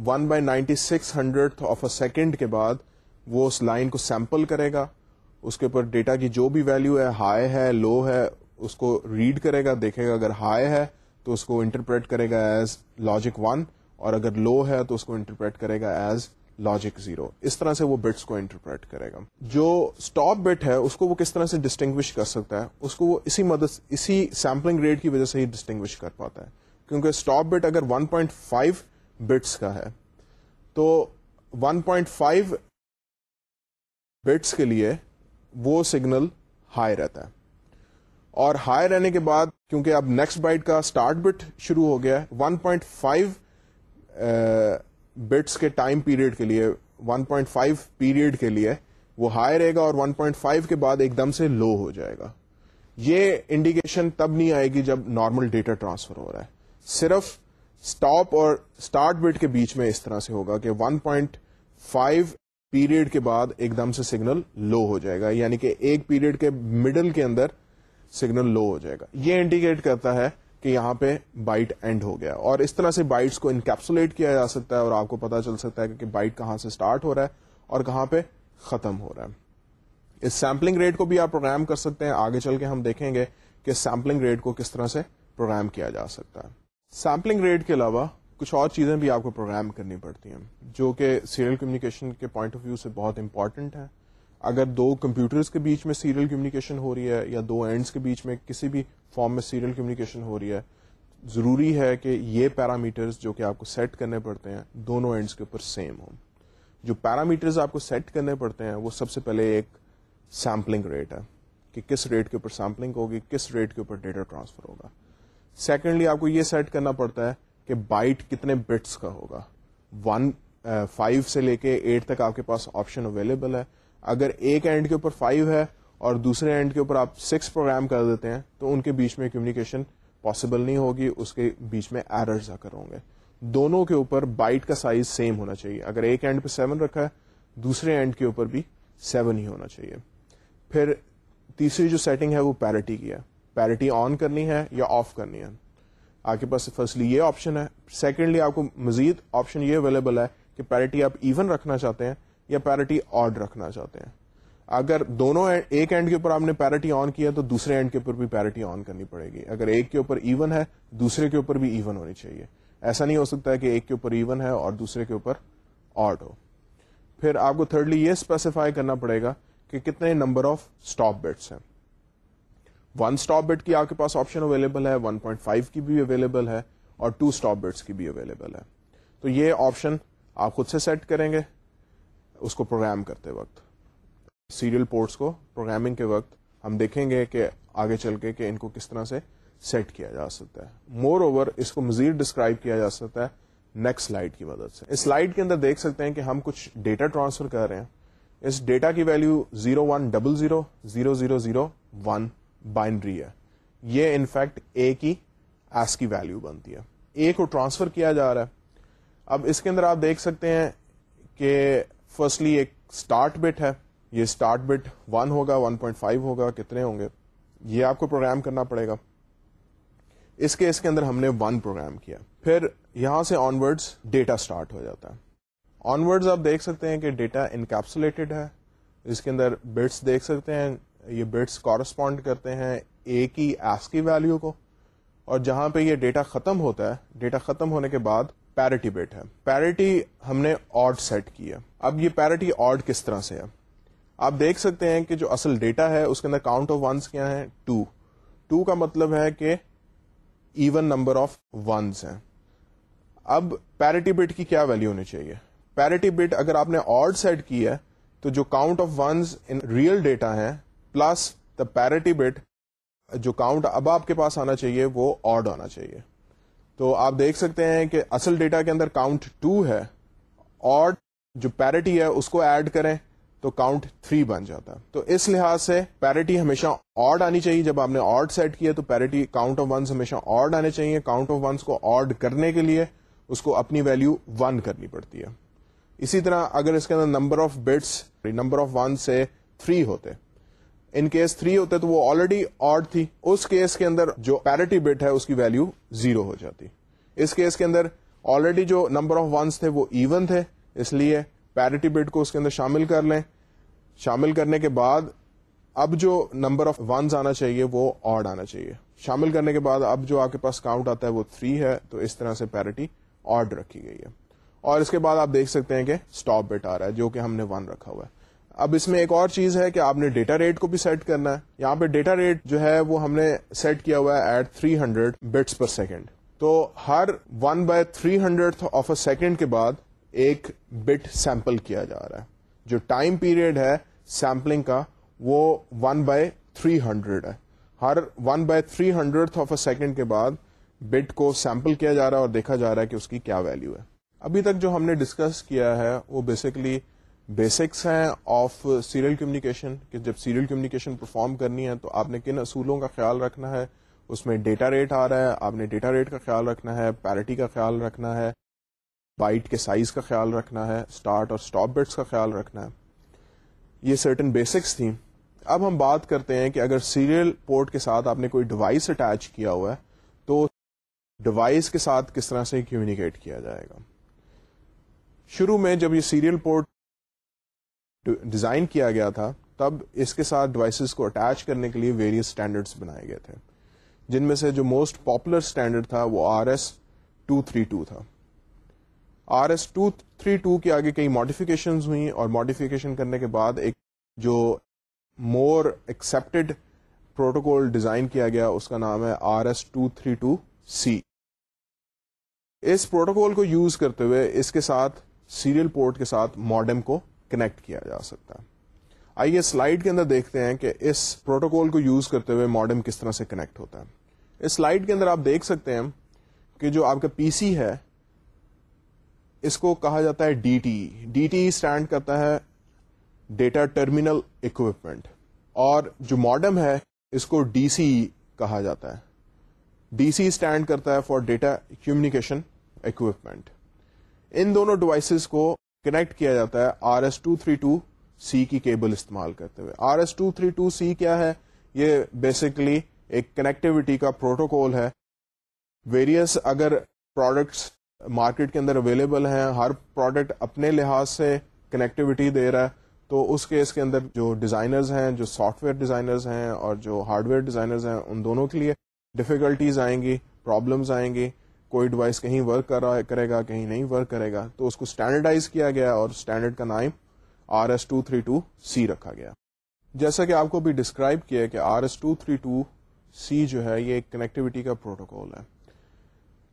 one by ninety six hundred of a second کے بعد وہ اس لائن کو سیمپل کرے گا۔ اس کے اوپر ڈیٹا کی جو بھی ویلو ہے ہائی ہے لو ہے، اس کو ریڈ کرے گا، دیکھے گا اگر ہائی ہے تو اس کو انٹرپریٹ کرے گا ایز لاجک ون اور اگر لو ہے تو اس کو انٹرپریٹ کرے گا ایز لاجک زیرو اس طرح سے وہ بٹس کو انٹرپریٹ کرے گا۔ جو اسٹاپ بٹ ہے، اس کو وہ کس طرح سے ڈسٹنگوش کر سکتا ہے؟ اس کو وہ اسی مدد، اسی سیمپلنگ ریٹ کی وجہ سے ہی ڈسٹنگوش کر پاتا ہے۔ کیونکہ اسٹاپ بٹ اگر 1.5 بٹس کا ہے، تو 1.5 بٹس کے لیے وہ سگنل ہائی رہتا ہے۔ اور ہائی رہنے کے بعد، کیونکہ اب نیکسٹ بائٹ کا اسٹارٹ بٹ شروع ہو گیا ہے 1.5 بٹس کے ٹائم پیریڈ کے لیے 1.5 پیریڈ کے لیے، وہ ہائی رہے گا اور 1.5 کے بعد ایک دم سے لو ہو جائے گا۔ یہ انڈیکیشن تب نہیں آئے گی جب نارمل ڈیٹا ٹرانسفر ہو رہا ہے۔ صرف اسٹاپ اور اسٹارٹ بٹ کے بیچ میں اس طرح سے ہوگا کہ 1.5 پیریڈ کے بعد ایک دم سے سگنل لو ہو جائے گا یعنی کہ ایک پیریڈ کے مڈل کے اندر سگنل لو ہو جائے گا۔ یہ انڈیکیٹ کرتا ہے کہ یہاں پہ بائٹ اینڈ ہو گیا اور اس طرح سے بائٹس کو انکیپسولیٹ کیا جا سکتا ہے اور آپ کو پتا چل سکتا ہے کہ بائٹ کہاں سے اسٹارٹ ہو رہا ہے اور کہاں پہ ختم ہو رہا ہے۔ اس سیمپلنگ ریٹ کو بھی آپ پروگرام کر سکتے ہیں۔ آگے چل کے ہم دیکھیں گے کہ سیمپلنگ ریٹ کو کس طرح سے پروگرام کیا جا سکتا ہے۔ سیمپلنگ ریٹ کے علاوہ کچھ اور چیزیں بھی آپ کو پروگرام کرنی پڑتی ہیں، جو کہ سیریل کمیونیکیشن کے پوائنٹ آف ویو سے بہت امپورٹنٹ ہے اگر دو کمپیوٹرز کے بیچ میں سیریل کمیونیکیشن ہو رہی ہے یا دو اینڈس کے بیچ میں کسی بھی فارم میں سیریل کمیونیکیشن ہو رہی ہے، ضروری ہے کہ یہ پیرامیٹرز جو کہ آپ کو سیٹ کرنے پڑتے ہیں، دونوں اینڈس کے اوپر سیم ہوں۔ جو پیرامیٹرز آپ کو سیٹ کرنے پڑتے ہیں، وہ سب سے پہلے ایک سیمپلنگ ریٹ ہے کہ کس ریٹ کے اوپر سیمپلنگ ہوگی، کس ریٹ کے اوپر ڈیٹا ٹرانسفر ہوگا۔ سیکنڈلی آپ کو یہ سیٹ کرنا پڑتا ہے کہ بائٹ کتنے بٹس کا ہوگا۔ ون فائیو uh, سے لے کے ایٹ تک آپ کے پاس آپشن اویلیبل ہے۔ اگر ایک اینڈ کے اوپر فائیو ہے اور دوسرے اینڈ کے اوپر آپ سکس پروگرام کر دیتے ہیں، تو ان کے بیچ میں کمیونیکیشن پاسبل نہیں ہوگی، اس کے بیچ میں ایررز آ کر ہوں گے۔ دونوں کے اوپر بائٹ کا سائز سیم ہونا چاہیے۔ اگر ایک اینڈ پہ سیون رکھا ہے، دوسرے اینڈ کے اوپر بھی سیون ہی ہونا چاہیے۔ پھر تیسری جو سیٹنگ ہے، وہ پیرٹی کی ہے۔ پیرٹی آن کرنی ہے یا آف کرنی ہے؟ آپ کے پاس فرسٹلی یہ آپشن ہے۔ سیکنڈلی آپ کو مزید آپشن یہ اویلیبل ہے کہ پیرٹی آپ ایون رکھنا چاہتے ہیں یا پیرٹی آڈ رکھنا چاہتے ہیں۔ اگر دونوں ایک اینڈ کے اوپر آپ نے پیرٹی آن کیا تو دوسرے اینڈ کے اوپر بھی پیرٹی آن کرنی پڑے گی۔ اگر ایک کے اوپر ایون ہے، دوسرے کے اوپر بھی ایون ہونی چاہیے۔ ایسا نہیں ہو سکتا ہے کہ ایک کے اوپر ایون ہے اور دوسرے کے اوپر آڈ ہو۔ پھر آپ کو تھرڈلی یہ اسپیسیفائی کرنا پڑے گا کہ کتنے نمبر آف اسٹاپ بیٹس ہیں۔ ون اسٹاپ بیٹ کی آپ کے پاس آپشن اویلیبل ہے ون پوائنٹ فائیو کی بھی اویلیبل ہے اور ٹو اسٹاپ بیٹس کی بھی اویلیبل ہے۔ تو یہ آپشن آپ خود سے سیٹ کریں گے۔ اس کو پروگرام کرتے وقت۔ سیریل پورٹس کو پروگرامنگ کے وقت ہم دیکھیں گے کہ آگے چل کے کہ ان کو کس طرح سے سیٹ کیا جا سکتا ہے۔ مور اوور اس کو مزید ڈسکرائب کیا جا سکتا ہے نیکسٹ سلائڈ کی مدد سے۔ اس سلائڈ کے اندر دیکھ سکتے ہیں کہ ہم کچھ ڈیٹا ٹرانسفر کر رہے ہیں۔ اس ڈیٹا کی value zero one double zero zero zero zero one binary ہے۔ یہ انفیکٹ اے کی ایس کی ویلو بنتی ہے۔ اے کو ٹرانسفر کیا جا رہا ہے۔ اب اس کے اندر آپ دیکھ سکتے ہیں کہ فرسٹلی ایک اسٹارٹ بٹ ہے یہ اسٹارٹ بٹ ون ہوگا ون پوائنٹ فائیو ہوگا کتنے ہوں گے یہ آپ کو پروگرام کرنا پڑے گا اس کیس کے اندر ہم نے ون پروگرام کیا پھر یہاں سے آن ورڈز ڈیٹا سٹارٹ ہو جاتا ہے آن ورڈز آپ دیکھ سکتے ہیں کہ ڈیٹا انکیپسولیٹڈ ہے اس کے اندر بٹس دیکھ سکتے ہیں یہ بٹس کورسپونڈ کرتے ہیں اے کی ایس کی ویلو کو اور جہاں پہ یہ ڈیٹا ختم ہوتا ہے ڈیٹا ختم ہونے کے بعد پیرٹی بٹ ہے پیرٹی ہم نے آڈ سیٹ کی ہے اب یہ پیرٹی آڈ کس طرح سے ہے آپ دیکھ سکتے ہیں کہ جو اصل ڈیٹا ہے اس کے اندر کاؤنٹ آف ونس کیا ہے ٹو ٹو کا مطلب ہے کہ ایون نمبر آف ونس ہیں اب پیرٹی بٹ کی کیا ویلو ہونی چاہیے پیرٹی بٹ اگر آپ نے آڈ سیٹ کی ہے تو جو count of ones in real data ہے پلس دا پیرٹی بٹ جو کاؤنٹ اب آپ کے پاس آنا چاہیے وہ آڈ آنا چاہیے تو آپ دیکھ سکتے ہیں کہ اصل ڈیٹا کے اندر کاؤنٹ ٹو ہے آڈ جو پیرٹی ہے اس کو ایڈ کریں تو کاؤنٹ تھری بن جاتا ہے۔ تو اس لحاظ سے پیرٹی ہمیشہ آڈ آنی چاہیے۔ جب آپ نے آڈ سیٹ کیا تو پیرٹی کاؤنٹ آف ونس ہمیشہ آڈ آنے چاہیے۔ کاؤنٹ آف ونس کو آڈ کرنے کے لیے اس کو اپنی ویلو ون کرنی پڑتی ہے۔ اسی طرح اگر اس کے اندر number of bits number of one سے تھری ہوتے ان کیس تھری ہوتے تو وہ آلریڈی آڈ تھی۔ اس کیس کے اندر جو پیرٹی بٹ ہے، اس کی ویلو زیرو ہو جاتی۔ اس کیس کے اندر آلریڈی جو نمبر آف ونس تھے، وہ ایون تھے۔ اس لیے پیرٹی بٹ کو اس کے اندر شامل کر لیں۔ شامل کرنے کے بعد اب جو نمبر آف ونز آنا چاہیے، وہ آڈ آنا چاہیے۔ شامل کرنے کے بعد اب جو آپ کے پاس کاؤنٹ آتا ہے، وہ تھری ہے۔ تو اس طرح سے پیرٹی آڈ رکھی گئی ہے۔ اور اس کے بعد آپ دیکھ سکتے ہیں کہ اسٹاپ بٹ آ رہا ہے، جو کہ ہم نے ون رکھا ہوا ہے۔ اب اس میں ایک اور چیز ہے کہ آپ نے ڈیٹا ریٹ کو بھی سیٹ کرنا ہے۔ یہاں پہ ڈیٹا ریٹ جو ہے وہ ہم نے سیٹ کیا ہوا ہے at 300 hundred bits per second تو ہر one by three hundred of a second کے بعد ایک بٹ سیمپل کیا جا رہا ہے۔ جو ٹائم پیریڈ ہے سیمپلنگ کا وہ ون بائی تھری ہنڈریڈ ہے۔ ہر one by three hundred of a second کے بعد بٹ کو سیمپل کیا جا رہا ہے اور دیکھا جا رہا ہے کہ اس کی کیا ویلو ہے۔ ابھی تک جو ہم نے ڈسکس کیا ہے وہ بیسکلی بیسکس ہیں آف سیریل کمیونیکیشن، کہ جب سیریل کمیونیکیشن پرفارم کرنی ہے تو آپ نے کن اصولوں کا خیال رکھنا ہے، اس میں ڈیٹا ریٹ آ رہا ہے، آپ نے ڈیٹا ریٹ کا خیال رکھنا ہے پیرٹی کا خیال رکھنا ہے بائٹ کے سائز کا خیال رکھنا ہے اسٹارٹ اور اسٹاپ بٹس کا خیال رکھنا ہے۔ یہ سرٹن بیسکس تھیں۔ اب ہم بات کرتے ہیں کہ اگر سیریل پورٹ کے ساتھ آپ نے کوئی ڈیوائس اٹیچ کیا ہوا ہے، تو ڈیوائس کے ساتھ کس طرح سے کمیونیکیٹ کیا جائے گا؟ شروع میں جب یہ سیریل پورٹ ڈیزائن کیا گیا تھا، تب اس کے ساتھ ڈیوائسز کو اٹیچ کرنے کے لیے ویریس اسٹینڈرڈس بنائے گئے تھے۔ جن میں سے جو موسٹ پاپولر اسٹینڈرڈ تھا، وہ R S two three two تھا۔ R S two three two کے آگے کئی ماڈیفکیشن ہوئی اور ماڈیفکیشن کرنے کے بعد ایک جو مور ایکسپٹیڈ پروٹوکول ڈیزائن کیا گیا، اس کا نام ہے R S two three two C اس پروٹوکول کو یوز کرتے ہوئے اس کے ساتھ سیریل پورٹ کے ساتھ ماڈم کو کنیکٹ کیا جا سکتا۔ ہے آئیے سلائڈ کے اندر دیکھتے ہیں کہ اس پروٹوکول کو یوز کرتے ہوئے ماڈم کس طرح سے کنیکٹ ہوتا ہے۔ اس سلائڈ کے اندر آپ دیکھ سکتے ہیں کہ جو آپ کا پی سی ہے، اس کو کہا جاتا ہے D T. D T stand کرتا ہے ڈیٹا ٹرمینل اکوپمنٹ۔ اور جو ماڈم ہے، اس کو ڈی سی کہا جاتا ہے۔ ڈی سی اسٹینڈ کرتا ہے فار ڈیٹا کمیونیکیشن اکوپمنٹ۔ ان دونوں ڈیوائسز کو کنیکٹ کیا جاتا ہے R S two three two C کی کیبل استعمال کرتے ہوئے۔ R S two three two C کیا ہے؟ یہ بیسکلی ایک کنیکٹیوٹی کا پروٹوکول ہے۔ ویریئس اگر پروڈکٹس مارکیٹ کے اندر اویلیبل ہیں، ہر پروڈکٹ اپنے لحاظ سے کنیکٹیوٹی دے رہا ہے۔ تو اس کیس کے اندر جو ڈیزائنرز ہیں، جو سافٹ ویئر ڈیزائنرز ہیں اور جو ہارڈ ویئر ڈیزائنرز ہیں، ان دونوں کے لیے ڈفیکلٹیز آئیں گی پرابلمز آئیں گی۔ کوئی ڈیوائس کہیں ورک کرے گا، کہیں نہیں ورک کرے گا، تو اس کو اسٹینڈرڈائز کیا گیا اور اسٹینڈرڈ کا نام R S two three two C رکھا گیا۔ جیسا کہ آپ کو بھی ڈسکرائب کیا کہ R S two three two C جو ہے، یہ ایک کنیکٹیوٹی کا پروٹوکول ہے۔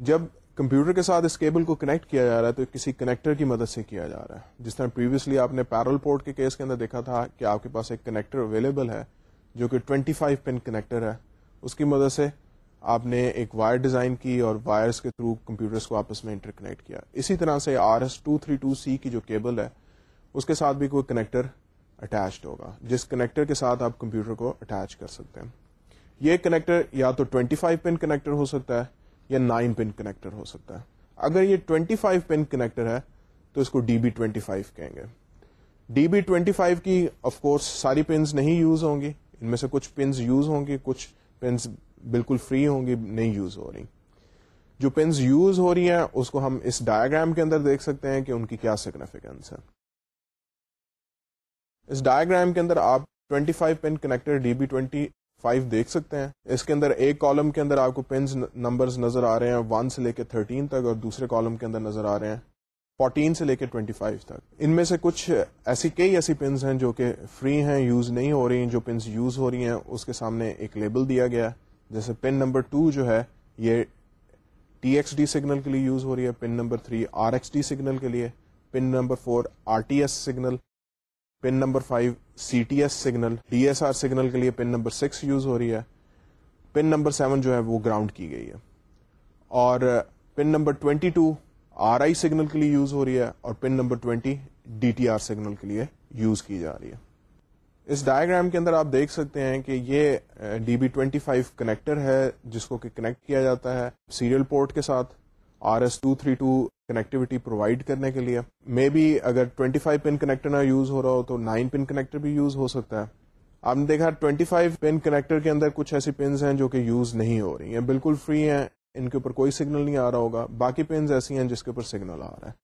جب کمپیوٹر کے ساتھ اس کیبل کو کنیکٹ کیا جا رہا ہے، تو کسی کنیکٹر کی مدد سے کیا جا رہا ہے۔ جس طرح پریویسلی آپ نے پیرل پورٹ کے کیس کے اندر دیکھا تھا کہ آپ کے پاس ایک کنیکٹر اویلیبل ہے، جو کہ 25 پن کنیکٹر ہے۔ اس کی مدد سے آپ نے ایک وائر ڈیزائن کی اور وائرس کے تھرو کمپیوٹرس کو آپس میں انٹر کنیکٹ کیا۔ اسی طرح سے R S two three two C کی جو کیبل ہے، اس کے ساتھ بھی کوئی کنیکٹر اٹیچڈ ہوگا، جس کنیکٹر کے ساتھ آپ کمپیوٹر کو اٹیچ کر سکتے ہیں۔ یہ کنیکٹر یا تو 25 پن کنیکٹر ہو سکتا ہے یا 9 پن کنیکٹر ہو سکتا ہے۔ اگر یہ 25 پن کنیکٹر ہے، تو اس کو ڈی بی ٹوینٹی فائیو کہیں گے۔ ڈی بی ٹوینٹی فائیو کی آف کورس ساری پنس نہیں یوز ہوں گی۔ ان میں سے کچھ پنز یوز ہوں گی کچھ پنز بالکل فری ہوں گی، نہیں یوز ہو رہی۔ جو پنز یوز ہو رہی ہیں، اس کو ہم اس ڈائگرام کے اندر دیکھ سکتے ہیں کہ ان کی کیا سگنیفیکینس ہے۔ اس ڈائگرام کے اندر آپ 25 pin connector D B twenty five دیکھ سکتے ہیں۔ اس کے اندر ایک کالم کے اندر آپ کو پنز نمبرز نظر آ رہے ہیں ون سے لے کے تھرٹین تک، اور دوسرے کالم کے اندر نظر آ رہے ہیں فورٹین سے لے کے ٹوینٹی فائیو تک۔ ان میں سے کچھ ایسی کئی ایسی پنز ہیں جو کہ فری ہیں یوز نہیں ہو رہی جو پنز یوز ہو رہی ہیں، اس کے سامنے ایک لیبل دیا گیا جیسے پن نمبر ٹو جو ہے، یہ ٹی ایکس ڈی سگنل کے لیے یوز ہو رہی ہے، pin number three R X D signal کے لیے، pin number four R T S signal pin number five C T S signal D S R signal کے لیے پن نمبر سکس یوز ہو رہی ہے۔ پن نمبر سیون جو ہے، وہ گراؤنڈ کی گئی ہے۔ اور pin number twenty two R I signal کے لیے یوز ہو رہی ہے، اور pin number twenty D T R signal کے لیے یوز کی جا رہی ہے۔ اس ڈائگرام کے اندر آپ دیکھ سکتے ہیں کہ یہ D B twenty five connector ہے، جس کو کہ کنیکٹ کیا جاتا ہے سیریل پورٹ کے ساتھ R S two three two connectivity provide کرنے کے لیے۔ مے بی اگر 25 فائیو پن کنیکٹر نہ یوز ہو رہا ہو تو 9 پن کنیکٹر بھی یوز ہو سکتا ہے۔ آپ نے دیکھا 25 فائیو پن کنیکٹر کے اندر کچھ ایسی پنز ہیں جو کہ یوز نہیں ہو رہی ہیں۔ بالکل فری ہیں، ان کے اوپر کوئی سگنل نہیں آ رہا ہوگا۔ باقی پنز ایسی ہیں جس کے اوپر سگنل آ رہا ہے۔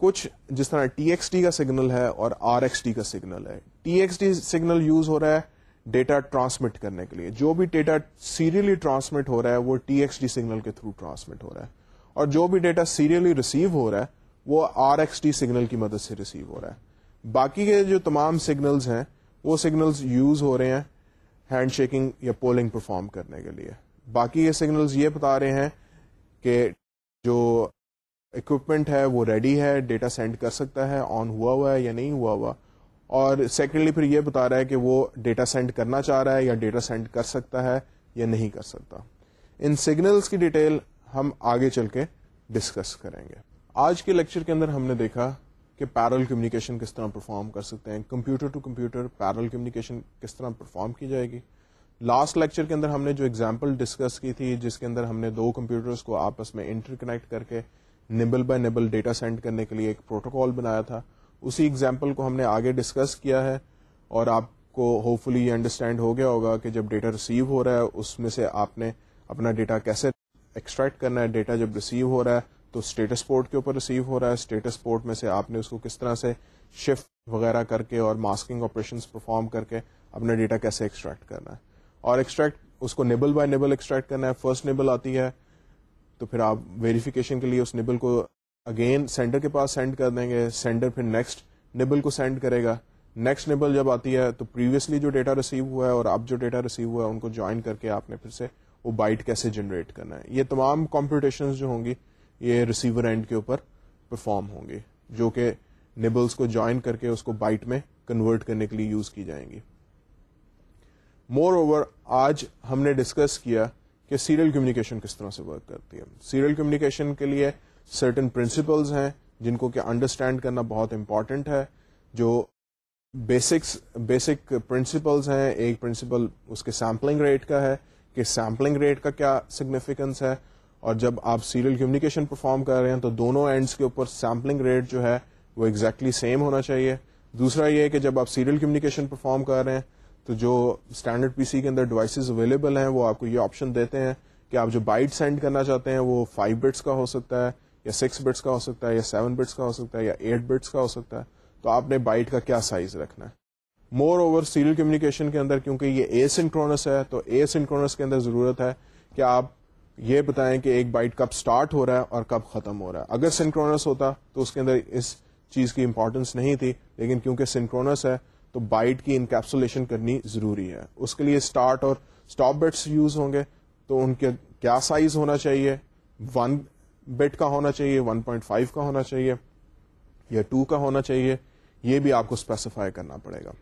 کچھ جس طرح ٹی ایکس ٹی کا سگنل ہے اور آر ایکس ٹی کا سگنل ہے۔ T X T signal use ہو رہا ہے ڈیٹا ٹرانسمٹ کرنے کے لیے۔ جو بھی ڈیٹا سیریلی ٹرانسمٹ ہو رہا ہے وہ ٹی ایکس ٹی سگنل کے تھرو ٹرانسمٹ ہو رہا ہے۔ اور جو بھی ڈیٹا سیریلی ریسیو ہو رہا ہے وہ آر ایکس ٹی سگنل کی مدد سے ریسیو ہو رہا ہے۔ باقی کے جو تمام سگنلز ہیں وہ سگنلز یوز ہو رہے ہیں ہینڈ شیکنگ یا پولنگ پرفارم کرنے کے لیے۔ باقی یہ سگنلز یہ بتا رہے ہیں کہ جو اکوپمنٹ ہے، وہ ریڈی ہے ڈیٹا سینڈ کر سکتا ہے آن ہوا ہوا ہے یا نہیں ہوا ہوا. اور سیکنڈلی پھر یہ بتا رہا ہے کہ وہ ڈیٹا سینڈ کرنا چاہ رہا ہے یا ڈیٹا سینڈ کر سکتا ہے یا نہیں کر سکتا. ان سگنلز کی ڈیٹیل ہم آگے چل کے ڈسکس کریں گے. آج کے لیکچر کے اندر ہم نے دیکھا کہ پیرل کمیونیکیشن کس طرح پرفارم کر سکتے ہیں. Computer to computer parallel communication کس طرح پرفارم کی جائے گی. لاسٹ لیکچر کے اندر ہم نے جو ایگزامپل ڈسکس کی تھی، جس کے اندر ہم نے دو کمپیوٹرز کو آپس میں انٹر کنیکٹ کر کے nibble by nibble data send کرنے کے لیے ایک پروٹوکال بنایا تھا۔ اسی ایگزامپل کو ہم نے آگے ڈسکس کیا ہے اور آپ کو ہوپ فلی یہ انڈرسٹینڈ ہو گیا ہوگا کہ جب ڈیٹا ریسیو ہو رہا ہے، اس میں سے آپ نے اپنا ڈیٹا کیسے ایکسٹریکٹ کرنا ہے۔ ڈیٹا جب ریسیو ہو رہا ہے تو اسٹیٹس پورٹ کے اوپر ریسیو ہو رہا ہے۔ اسٹیٹس پورٹ میں سے آپ نے اس کو کس طرح سے شفٹ وغیرہ کر کے اور ماسکنگ آپریشن پرفارم کر کے اپنا ڈیٹا کیسے ایکسٹریکٹ کرنا ہے۔ اور ایکسٹریکٹ اس کو نیبل بائی نیبل ایکسٹریکٹ کرنا ہے۔ فرسٹ نیبل آتی ہے۔ تو پھر آپ ویریفیکیشن کے لیے اس نیبل کو اگین سینڈر کے پاس سینڈ کر دیں گے۔ سینڈر پھر نیکسٹ نیبل کو سینڈ کرے گا۔ نیکسٹ نیبل جب آتی ہے تو پریویسلی جو ڈیٹا ریسیو ہوا ہے اور اب جو ڈیٹا ریسیو ہوا ہے ان کو جوائن کر کے آپ نے پھر سے وہ بائٹ کیسے جنریٹ کرنا ہے۔ یہ تمام کمپیوٹیشن جو ہوں گی یہ ریسیور اینڈ کے اوپر پرفارم ہوں گی، جو کہ نیبلس کو جوائن کر کے اس کو بائٹ میں کنورٹ کرنے کے لیے یوز کی جائیں گی۔ مور اوور آج ہم نے ڈسکس کیا کہ سیریل کمیونیکیشن کس طرح سے ورک کرتی ہے۔ سیریل کمیونیکیشن کے لیے سرٹن پرنسپلز ہیں جن کو کہ انڈرسٹینڈ کرنا بہت امپورٹنٹ ہے۔ جو بیسکس بیسک پرنسپلز ہیں، ایک پرنسپل اس کے سیمپلنگ ریٹ کا ہے کہ سیمپلنگ ریٹ کا کیا سگنیفیکینس ہے۔ اور جب آپ سیریل کمیونیکیشن پرفارم کر رہے ہیں تو دونوں اینڈس کے اوپر سیمپلنگ ریٹ جو ہے وہ ایگزیکٹلی exactly سیم ہونا چاہیے۔ دوسرا یہ کہ جب آپ سیریل کمیونیکیشن پرفارم کر رہے ہیں تو جو اسٹینڈرڈ پی سی کے اندر ڈیوائسز اویلیبل ہیں، وہ آپ کو یہ آپشن دیتے ہیں کہ آپ جو بائٹ سینڈ کرنا چاہتے ہیں، وہ فائیو بٹس کا ہو سکتا ہے، یا سکس بٹس کا ہو سکتا ہے، یا سیون بٹس کا ہو سکتا ہے، یا ایٹ بٹس کا ہو سکتا ہے، تو آپ نے بائٹ کا کیا سائز رکھنا ہے؟ مور اوور سیریل کمیونیکیشن کے اندر کیونکہ یہ اے سنکرونس ہے، تو اے سنکرونس کے اندر ضرورت ہے کہ آپ یہ بتائیں کہ ایک بائٹ کب سٹارٹ ہو رہا ہے اور کب ختم ہو رہا ہے۔ اگر سنکرونس ہوتا تو اس کے اندر اس چیز کی امپورٹنس نہیں تھی، لیکن کیونکہ سنکرونس ہے تو بائٹ کی انکیپسولیشن کرنی ضروری ہے۔ اس کے لیے اسٹارٹ اور اسٹاپ بٹس یوز ہوں گے تو ان کے کیا سائز ہونا چاہیے؟ ون بٹ کا ہونا چاہیے ون پوائنٹ فائیو کا ہونا چاہیے یا ٹو کا ہونا چاہیے، یہ بھی آپ کو اسپیسیفائی کرنا پڑے گا۔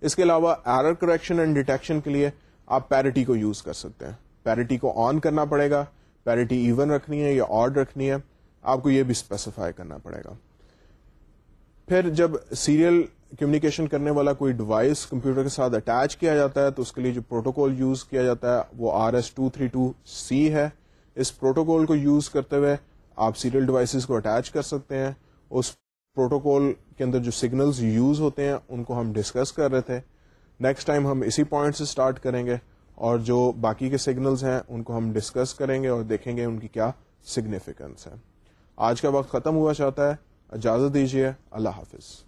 اس کے علاوہ ایرر کریکشن اینڈ ڈیٹیکشن کے لیے آپ پیرٹی کو یوز کر سکتے ہیں۔ پیرٹی کو آن کرنا پڑے گا پیرٹی ایون رکھنی ہے یا آڈ رکھنی ہے، آپ کو یہ بھی اسپیسیفائی کرنا پڑے گا۔ پھر جب سیریل کمیونیکیشن کرنے والا کوئی ڈیوائس کمپیوٹر کے ساتھ اٹیچ کیا جاتا ہے تو اس کے لیے جو پروٹوکول یوز کیا جاتا ہے وہ R S two three two C ہے۔ اس پروٹوکول کو یوز کرتے ہوئے آپ سیریل ڈیوائسز کو اٹیچ کر سکتے ہیں۔ اس پروٹوکول کے اندر جو سگنلز یوز ہوتے ہیں ان کو ہم ڈسکس کر رہے تھے۔ نیکسٹ ٹائم ہم اسی پوائنٹ سے اسٹارٹ کریں گے اور جو باقی کے سگنلز ہیں ان کو ہم ڈسکس کریں گے اور دیکھیں گے ان کی کیا سگنیفیکینس ہے آج کا وقت ختم ہوا چاہتا ہے۔ اجازت دیجیے اللہ حافظ۔